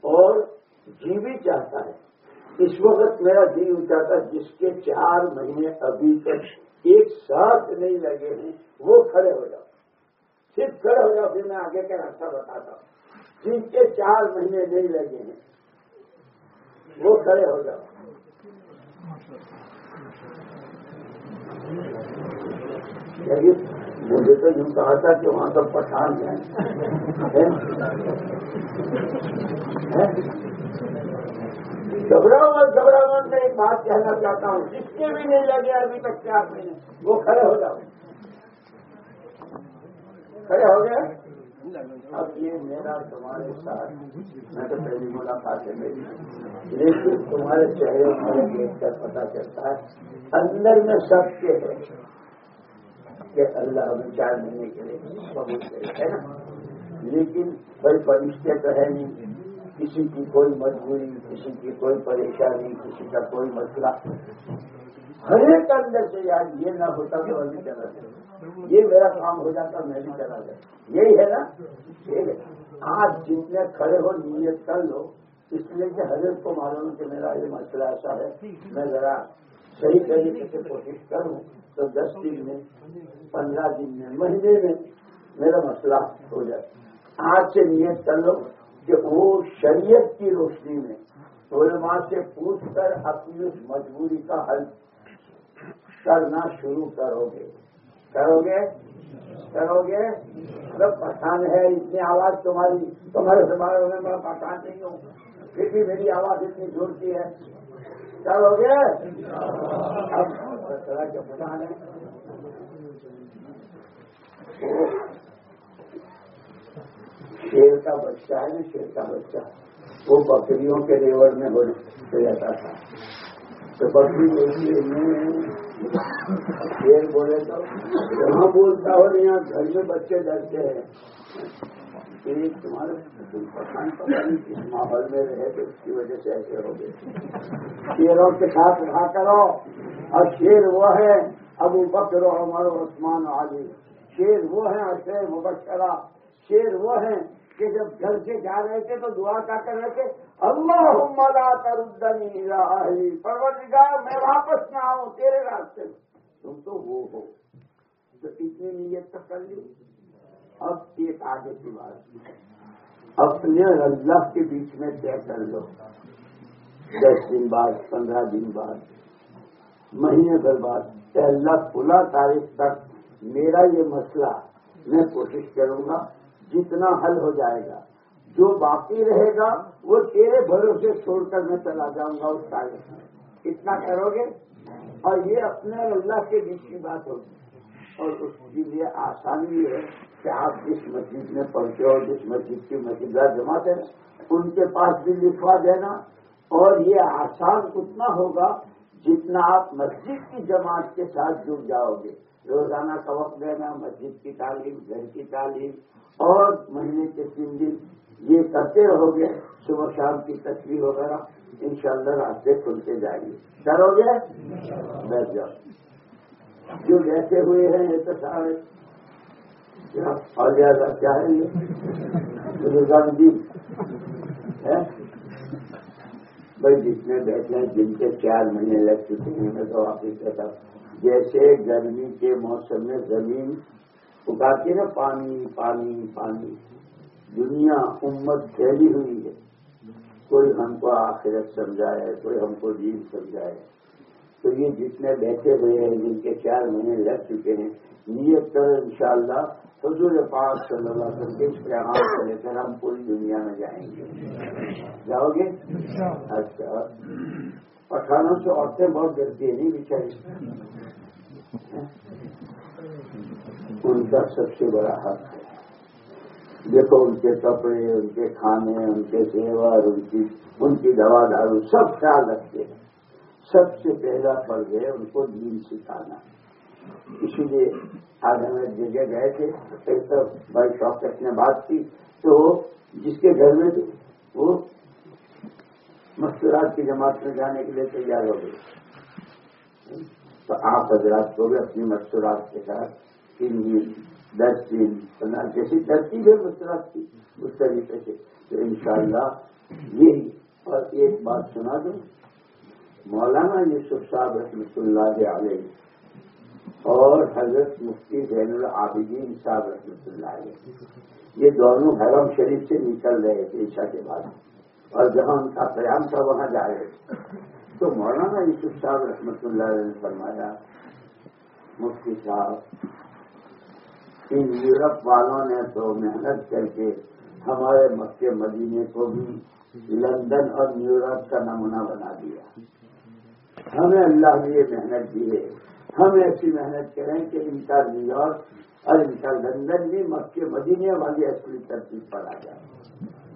اور جی بھی چاہتا ہے۔ اس وقت میرا جی چاہتا ہے جس کے چار مہینے ابھی تک ایک ساتھ نہیں لگے ہیں، وہ کھڑے ہو جاؤ۔ صرف کھڑے ہو جاؤ، پھر میں آگے کا راستہ بتاتا ہوں۔ جن کے چار مہینے نہیں لگے ہیں، وہ کھڑے ہو جاؤ۔ مجھے تو یوں کہا تھا کہ وہاں سب پٹھان ہیں گھبراؤ اور گھبراؤ میں ایک بات کہنا چاہتا ہوں۔ جس کے بھی نہیں لگے ابھی تک چار مہینے وہ کھڑے ہو جاؤ۔ کھڑے ہو گئے؟ اب یہ میرا تمہارے ساتھ، میں تو پہلی ملاقات ہے میری۔ لیکن تمہارے چہرے میں دیکھ کر پتا چلتا ہے، اندر میں سب کے ہے کہ اللہ ابھی چار مہینے کے لیے قبول کرے، ہے نا؟ لیکن بھائی فرشتے تو ہے نہیں، کسی کی کوئی مجبوری، کسی کی کوئی پریشانی، کسی کا کوئی مسئلہ۔ ہر ایک اندر سے یار یہ نہ ہوتا تو ابھی چلا جائے یہ میرا کام ہو جاتا میں بھی چلا جائے یہی ہے نا؟ ٹھیک ہے۔ آج جتنے کھڑے ہو، نیت کر لو۔ اس لیے کہ ہر ایک کو معلوم کہ میرا یہ مسئلہ ایسا ہے۔ میں ذرا صحیح طریقے سے کوشش کروں تو دس دن میں، پندرہ دن میں، مہینے میں میرا مسئلہ ہو جائے۔ آج سے نیت کر لو کہ وہ شریعت کی روشنی میں علماء سے پوچھ کر اپنی اس مجبوری کا حل کرنا شروع کرو گے۔ کرو گے کرو گے مطلب پٹھان ہے، اتنی آواز تمہاری، تمہارے سماج میں میں پٹھان نہیں ہوں۔ پھر بھی میری آواز اتنی زور کی ہے۔ کرو گے اب طرح کے پٹھان ہے شیر کا بچہ ہے نا شیر کا بچہ۔ وہ بکریوں کے ریور میں بولے جاتا تھا۔ بکری بولتی شیر بولے تو جہاں بولتا ہو یہاں گھر میں بچے ڈرتے ہیں۔ تمہارے پٹھان پتہ نہیں کس ماحول میں رہے تو اس کی وجہ سے ایسے ہو گئے۔ شیروں کے ساتھ رہا کرو۔ اور شیر وہ ہے۔ ابو بکر عمر عثمان علی شیر وہ ہیں اشر مبشرہ۔ شیر وہ ہیں۔ کہ جب گھر سے جا رہے تھے تو دعا کا کر رہے تھے اللہ ملا تردنی راہی پرور میں واپس نہ آؤں تیرے راستے میں۔ تم تو وہ ہو تو جتنی نیت تک کر لی۔ اب ایک آگے کی بات۔ اپنے اللہ کے بیچ میں طے کر لو۔ دس دن بعد، پندرہ دن بعد، مہینے بھر بعد اللہ کھلا تاریخ تک میرا یہ مسئلہ میں کوشش کروں گا۔ جتنا حل ہو جائے گا۔ جو باقی رہے گا، وہ تیرے بھروسے چھوڑ کر میں چلا جاؤں گا اس تاریخ میں اتنا کرو گے؟ اور یہ اپنے اور اللہ کے بیچ کی بات ہوگی۔ اور اس کے لیے آسانی ہے کہ آپ جس مسجد میں پڑھتے ہو، جس مسجد کی مسجد جماعت ہے، ان کے پاس بھی لکھوا دینا۔ اور یہ آسان اتنا ہوگا جتنا آپ مسجد کی جماعت کے ساتھ جڑ جاؤ گے۔ روزانہ کا وقت دینا، مسجد کی تعلیم، گھر کی تعلیم، اور مہینے کے تین دن یہ کرتے رہو گے، صبح شام کی تصویر وغیرہ ان شاء اللہ راستے کھلتے جائیں گے کرو گے بیٹھ جاؤ۔ جو بیٹھے ہوئے ہیں، یہ تو سارے۔ اور زیادہ کیا ہے یہ؟ جی بھائی، جتنے بیٹھے ہیں جن کے چار مہینے لگ چکے ہیں، میں تو واپس کہتا جیسے گرمی کے موسم میں زمین اگاتی نا پانی پانی پانی۔ دنیا امت پھیلی ہوئی ہے۔ کوئی ہم کو آخرت سمجھائے کوئی ہم کو دین سمجھائے۔ تو یہ جتنے بیٹھے ہوئے ہیں جن کے چار مہینے لگ چکے ہیں نیت کر ان شاء اللہ حضور پاک صلی اللہ علیہ وسلم کے اس پیغام کو لے کر ہم پوری دنیا میں جائیں گے۔ جاؤ گے؟ اچھا۔ پٹھانوں سے عورتیں بہت ڈرتی ہیں، نہیں بیچاری؟ ان کا سب سے بڑا حق ہے۔ دیکھو، ان کے کپڑے، ان کے کھانے، ان کے تہوار ان کی ان کی دوا دارو، سب خیال رکھتے ہیں۔ سب سے پہلا فرض ہے ان کو دین سکھانا۔ اسی لیے آج ہم ایک جگہ گئے تھے، ایک تو بڑی شوق نے بات کی، تو جس کے گھر میں تھے، وہ مستورات کی جماعت میں جانے کے لیے تیار ہو گئے۔ تو آپ حضرات کو بھی اپنی مستورات کے ساتھ تین دن دس دن پندرہ، جیسی ترتیب ہے مستورات کی، اس طریقے سے۔ تو انشاءاللہ یہی، اور ایک بات سنا دوں۔ مولانا یوسف صاحب رحمۃ اللہ علیہ اور حضرت مفتی زین العابدین صاحب رحمۃ اللہ علیہ، یہ دونوں حرم شریف سے نکل رہے تھے عشاء کے بعد۔ اور جہاں ان کا قیام تھا وہاں جا رہے تھے۔ تو مولانا یوسف صاحب رحمۃ اللہ علیہ نے فرمایا، مفتی صاحب، ان یورپ والوں نے تو محنت کر کے ہمارے مکے مدینے کو بھی لندن اور نیویارک کا نمونہ بنا دیا۔ ہمیں اللہ نے یہ محنت دی ہے۔ ہم ایسی محنت کریں کہ ان کا نیو یارک اور ان کا لندن بھی مکے مدینے والی اصلی ترتیب پر آ جائے۔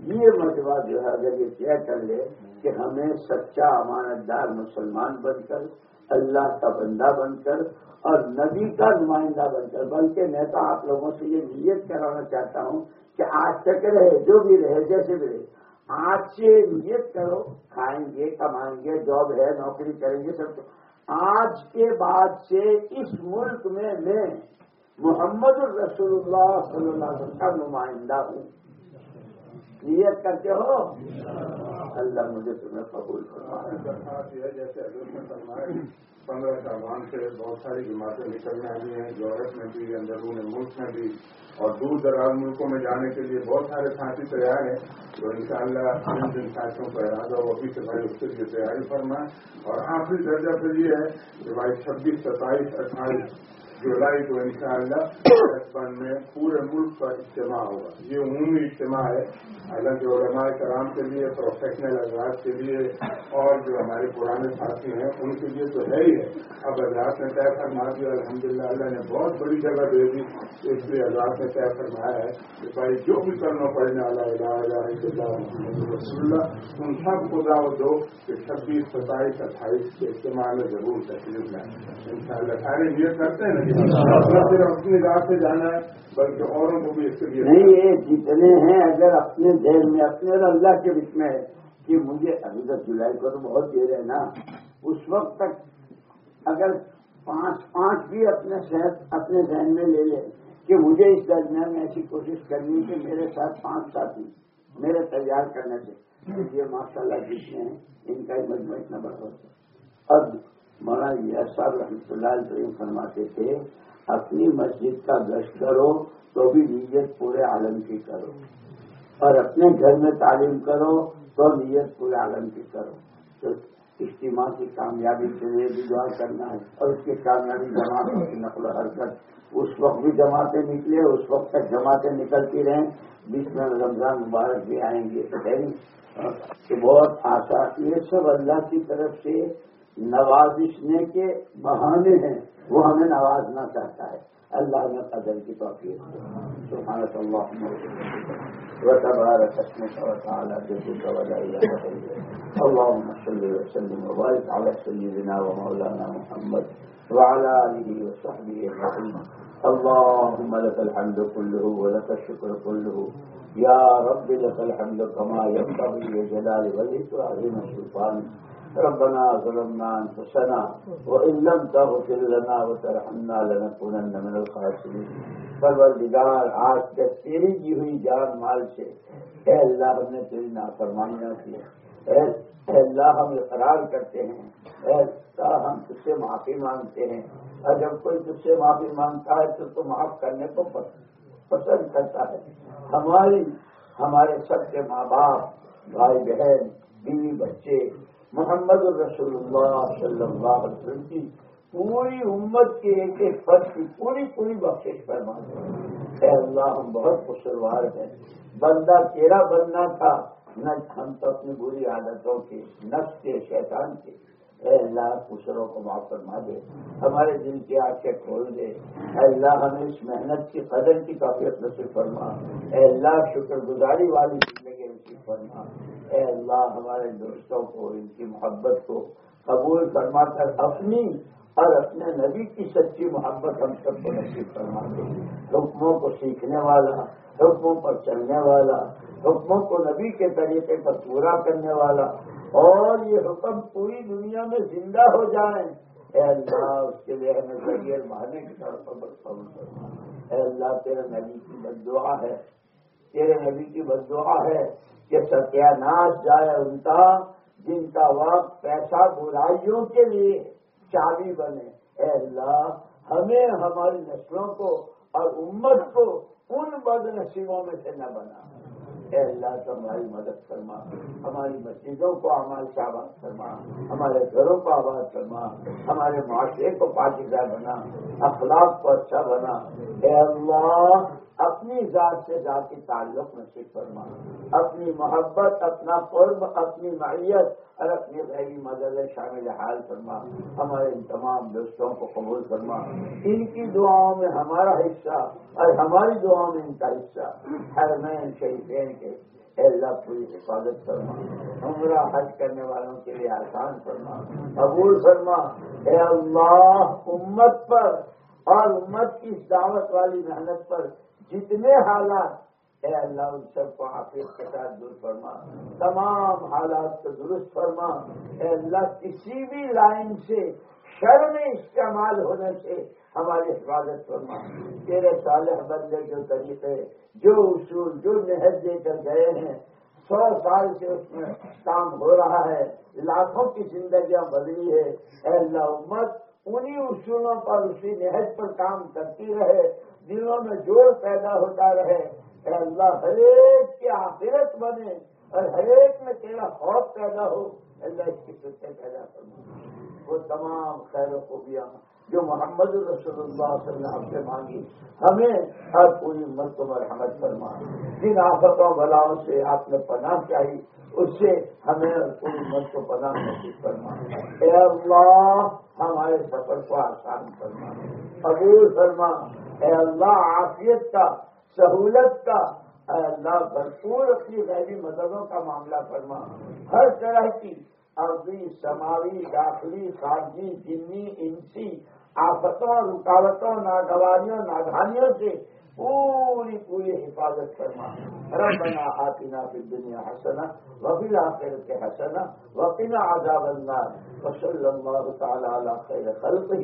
یہ مجموعہ جو ہے اگر یہ طے کر لے کہ ہمیں سچا امانت دار مسلمان بن کر، اللہ کا بندہ بن کر اور نبی کا نمائندہ بن کر، بلکہ میں تو آپ لوگوں سے یہ نیت کرانا چاہتا ہوں کہ آج تک رہے، جو بھی رہے، جیسے بھی رہے، آج سے نیت کرو، کھائیں گے، کمائیں گے، جاب ہے، نوکری کریں گے، سب آج کے بعد سے اس ملک میں میں محمد الرسول اللہ صلی اللہ علیہ وسلم کا نمائندہ ہوں۔ نیت کرتے ہو؟ اللہ مجھے تمہیں قبول جیسے پندرہ سامان سے بہت ساری جماعتیں نکلنے والی ہیں، یورپ میں بھی، اندرون ملک میں بھی، اور دور دراز ملکوں میں جانے کے لیے بہت سارے ساتھی تیار ہیں۔ جو ان شاء اللہ ان جن ساتھیوں کا ارادہ ہو ابھی سے بھائی اس کے لیے تیاری کرنا اور آخری درجہ پھر یہ ہے کہ بھائی چھبیس ستائیس اٹھائیس جولائی کو ان شاء اللہ میں پورے ملک کا اجتماع ہوگا۔ یہ عمومی اجتماع ہے۔ حالانکہ علماء کرام کے لیے پروفیشنل اجلاس کے لیے اور جو ہمارے پرانے ساتھی ہیں، ان کے لیے تو ہے ہی ہے۔ اب اجلاس میں طے فرما دیا الحمد للہ اللہ نے بہت بڑی جگہ دے دی۔ اس لیے اجلاس میں طے فرمایا ہے کہ بھائی، جو بھی کرنا پڑنے والا علاج رسول اللہ ان سب کو دعوت دو کہ چھبیس ستائیس، اٹھائیس کے اجتماع میں ضرور تکلیف لائیں۔ ان شاء اللہ سارے یہ کرتے ہیں جی؟ صرف اپنی سے جانا ہے بلکہ اوروں کو بھی اس کے لیے نہیں، یہ جتنے ہیں، اگر اپنے دیر میں، اپنے اللہ کے بیچ میں ہے کہ مجھے ابھی تک جولائی کو تو بہت دیر ہے نا، اس وقت تک اگر پانچ پانچ بھی اپنے صحت، اپنے ذہن میں لے لے کہ مجھے اس درمیان میں ایسی کوشش کرنی کہ میرے ساتھ پانچ ساتھی، میرے تیار کرنے سے یہ ماشاء اللہ جتنے ہیں، ان کا ہی مجموعہ اتنا بڑا ہوتا اب مولانا جی صاحب رحمۃ اللہ علیہ فرماتے تھے، اپنی مسجد کا گشت کرو تو بھی نیت پورے عالم کی کرو۔ اور اپنے گھر میں تعلیم کرو تو نیت پورے عالم کی کرو۔ تو اجتماع کی کامیابی کے لیے بھی دعا کرنا ہے اور اس کی کامیابی جماعتوں کی نقل و حرکت۔ اس وقت بھی جماعتیں نکلے، اس وقت تک جماعتیں نکلتی رہیں۔ بیچ میں رمضان مبارک بھی آئیں گے۔ یعنی بہت آسان۔ یہ سب اللہ کی طرف سے نوازشنے کے بہانے ہیں، وہ ہمیں نوازنا چاہتا ہے۔ اللہ نے قدر کی توفیق سبحانک سبحانك اللهم وتبارك اسمك وتعالى جدك ولا اله الا اللهم صل وسلم وبارك على سيدنا ومولانا محمد وعلى اله وصحبه اجمعين اللهم لك الحمد كله ولك الشكر كله يا رب لك الحمد كما ينبغي لجلال وجهك وعظيم سلطانك ربنا ظلمنا أنفسنا وإن لم تغفر لنا وترحمنا لنكونن من الخاسرين. پروردگار، آج تک تیری کی ہوئی جان مال سے، اے اللہ ہم نے تیری نافرمانیاں کی اے اللہ ہم اقرار کرتے ہیں۔ اے اللہ ہم تجھ سے معافی مانگتے ہیں۔ اور جب کوئی تجھ سے معافی مانگتا ہے تو تو معاف کرنے کو پسند کرتا ہے۔ ہماری، ہمارے سب کے ماں باپ، بھائی بہن، بیوی بچے محمد الرسول اللہ صلی اللہ علیہ وسلم کی پوری امت کے ایک ایک فرد کی پوری پوری بخش فرما اے اللہ، ہم بہت خوشگوار ہیں۔ بندہ تیرا بننا تھا، نہ ہم تو اپنی بری عادتوں کے، نفس کے، شیطان کے۔ اے اللہ خوشروں کو معاف فرما دے۔ ہمارے دل کی آنکھیں کھول دے۔ اے اللہ، ہمیں اس محنت کی قدر کی کافیت نصیب فرما۔ اے اللہ شکر گزاری والی زندگی نصیب فرما۔ اے اللہ، ہمارے دوستوں کو، ان کی محبت کو قبول فرما کر اپنی اور اپنے نبی کی سچی محبت ہم سب کو نصیب فرما دے حکموں کو سیکھنے والا، حکموں پر چلنے والا، حکموں کو نبی کے طریقے پر پورا کرنے والا، اور یہ حکم پوری دنیا میں زندہ ہو جائیں۔ اے اللہ، اس کے لیے ہمیں ذریعے مارنے کی طرف قبول کرنا اے اللہ، تیرے نبی کی بد دعا ہے۔ تیرے نبی کی بد دعا ہے۔ کہ ستیہ ناش جائے ان کا جن کا وقت پیسہ برائیوں کے لیے چابی بنے۔ اے اللہ، ہمیں ہماری نسلوں کو اور امت کو ان بد نصیبوں میں سے نہ بنا۔ اے اللہ تو ہماری مدد فرما، ہماری مسجدوں کو ہماری آباد فرما، ہمارے گھروں کو آباد فرما، ہمارے معاشرے کو پاکیزہ بنا، اخلاق کو اچھا بنا۔ اے اللہ، اپنی ذات سے ذاتی تعلق نصیب فرما۔ اپنی محبت، اپنا قرب، اپنی معیت اور اپنی غیبی مدد شامل حال فرما۔ ہمارے ان تمام دوستوں کو قبول فرما۔ ان کی دعاؤں میں ہمارا حصہ اور ہماری دعاؤں میں ان کا حصہ۔ ہر میں کے اے اللہ پوری حفاظت فرما۔ عمرہ حج کرنے والوں کے لیے آسان فرما۔ قبول فرما۔ اے اللہ امت پر اور امت کی دعوت والی محنت پر جتنے حالات، اے اللہ ان سب کو حافظ کے ساتھ دور فرما۔ تمام حالات کو درست فرما۔ اے اللہ کسی بھی لائن سے شر میں استعمال ہونے سے ہماری حفاظت فرما۔ تیرے صالح بندے جو طریقے، جو اصول، جو نہر دے کر گئے ہیں، سو سال سے اس میں کام ہو رہا ہے، لاکھوں کی زندگیاں بدلی ہے۔ اے اللہ امت، انہی اصولوں پر، اسی نہج پر کام کرتی رہے، دلوں میں جوڑ پیدا ہوتا رہے۔ اے اللہ، ہر ایک کے آخرت بنے اور ہر ایک میں تیرا خوف پیدا ہو۔ اللہ اس کی فکر پیدا کروں وہ تمام خیر و خوبیاں جو محمد الرسول اللہ صلی اللہ علیہ سے مانگی، ہمیں ہر پوری امت کو مرحمت فرما۔ جن آفتوں بلاؤں سے آپ نے پناہ چاہی، اس سے ہمیں پوری امت کو پناہ نصیب فرما۔ اے اللہ، ہمارے سفر کو آسان فرما۔ قبول فرما۔ اے اللہ، عافیت کا، سہولت کا۔ اے اللہ، بھرپور اپنی غیبی مددوں کا معاملہ فرما۔ ہر طرح کی عرضی، سماوی، داخلی، خارجی جنی انسی آفتوں رکاوٹوں ناگواریوں نادانیوں سے پوری پوری حفاظت فرما ربنا آتنا فی الدنیا حسنا وفی الاخرۃ حسنا وقنا عذاب النار وصلی اللہ تعالی علی خیر خلقه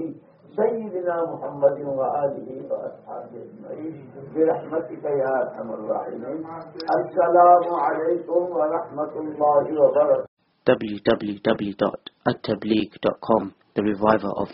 سيدنا محمد وآله وأصحابه أجمعين برحمتك يا أرحم الراحمين السلام عليكم ورحمة الله وبركاته www.attableek.com The Reviver of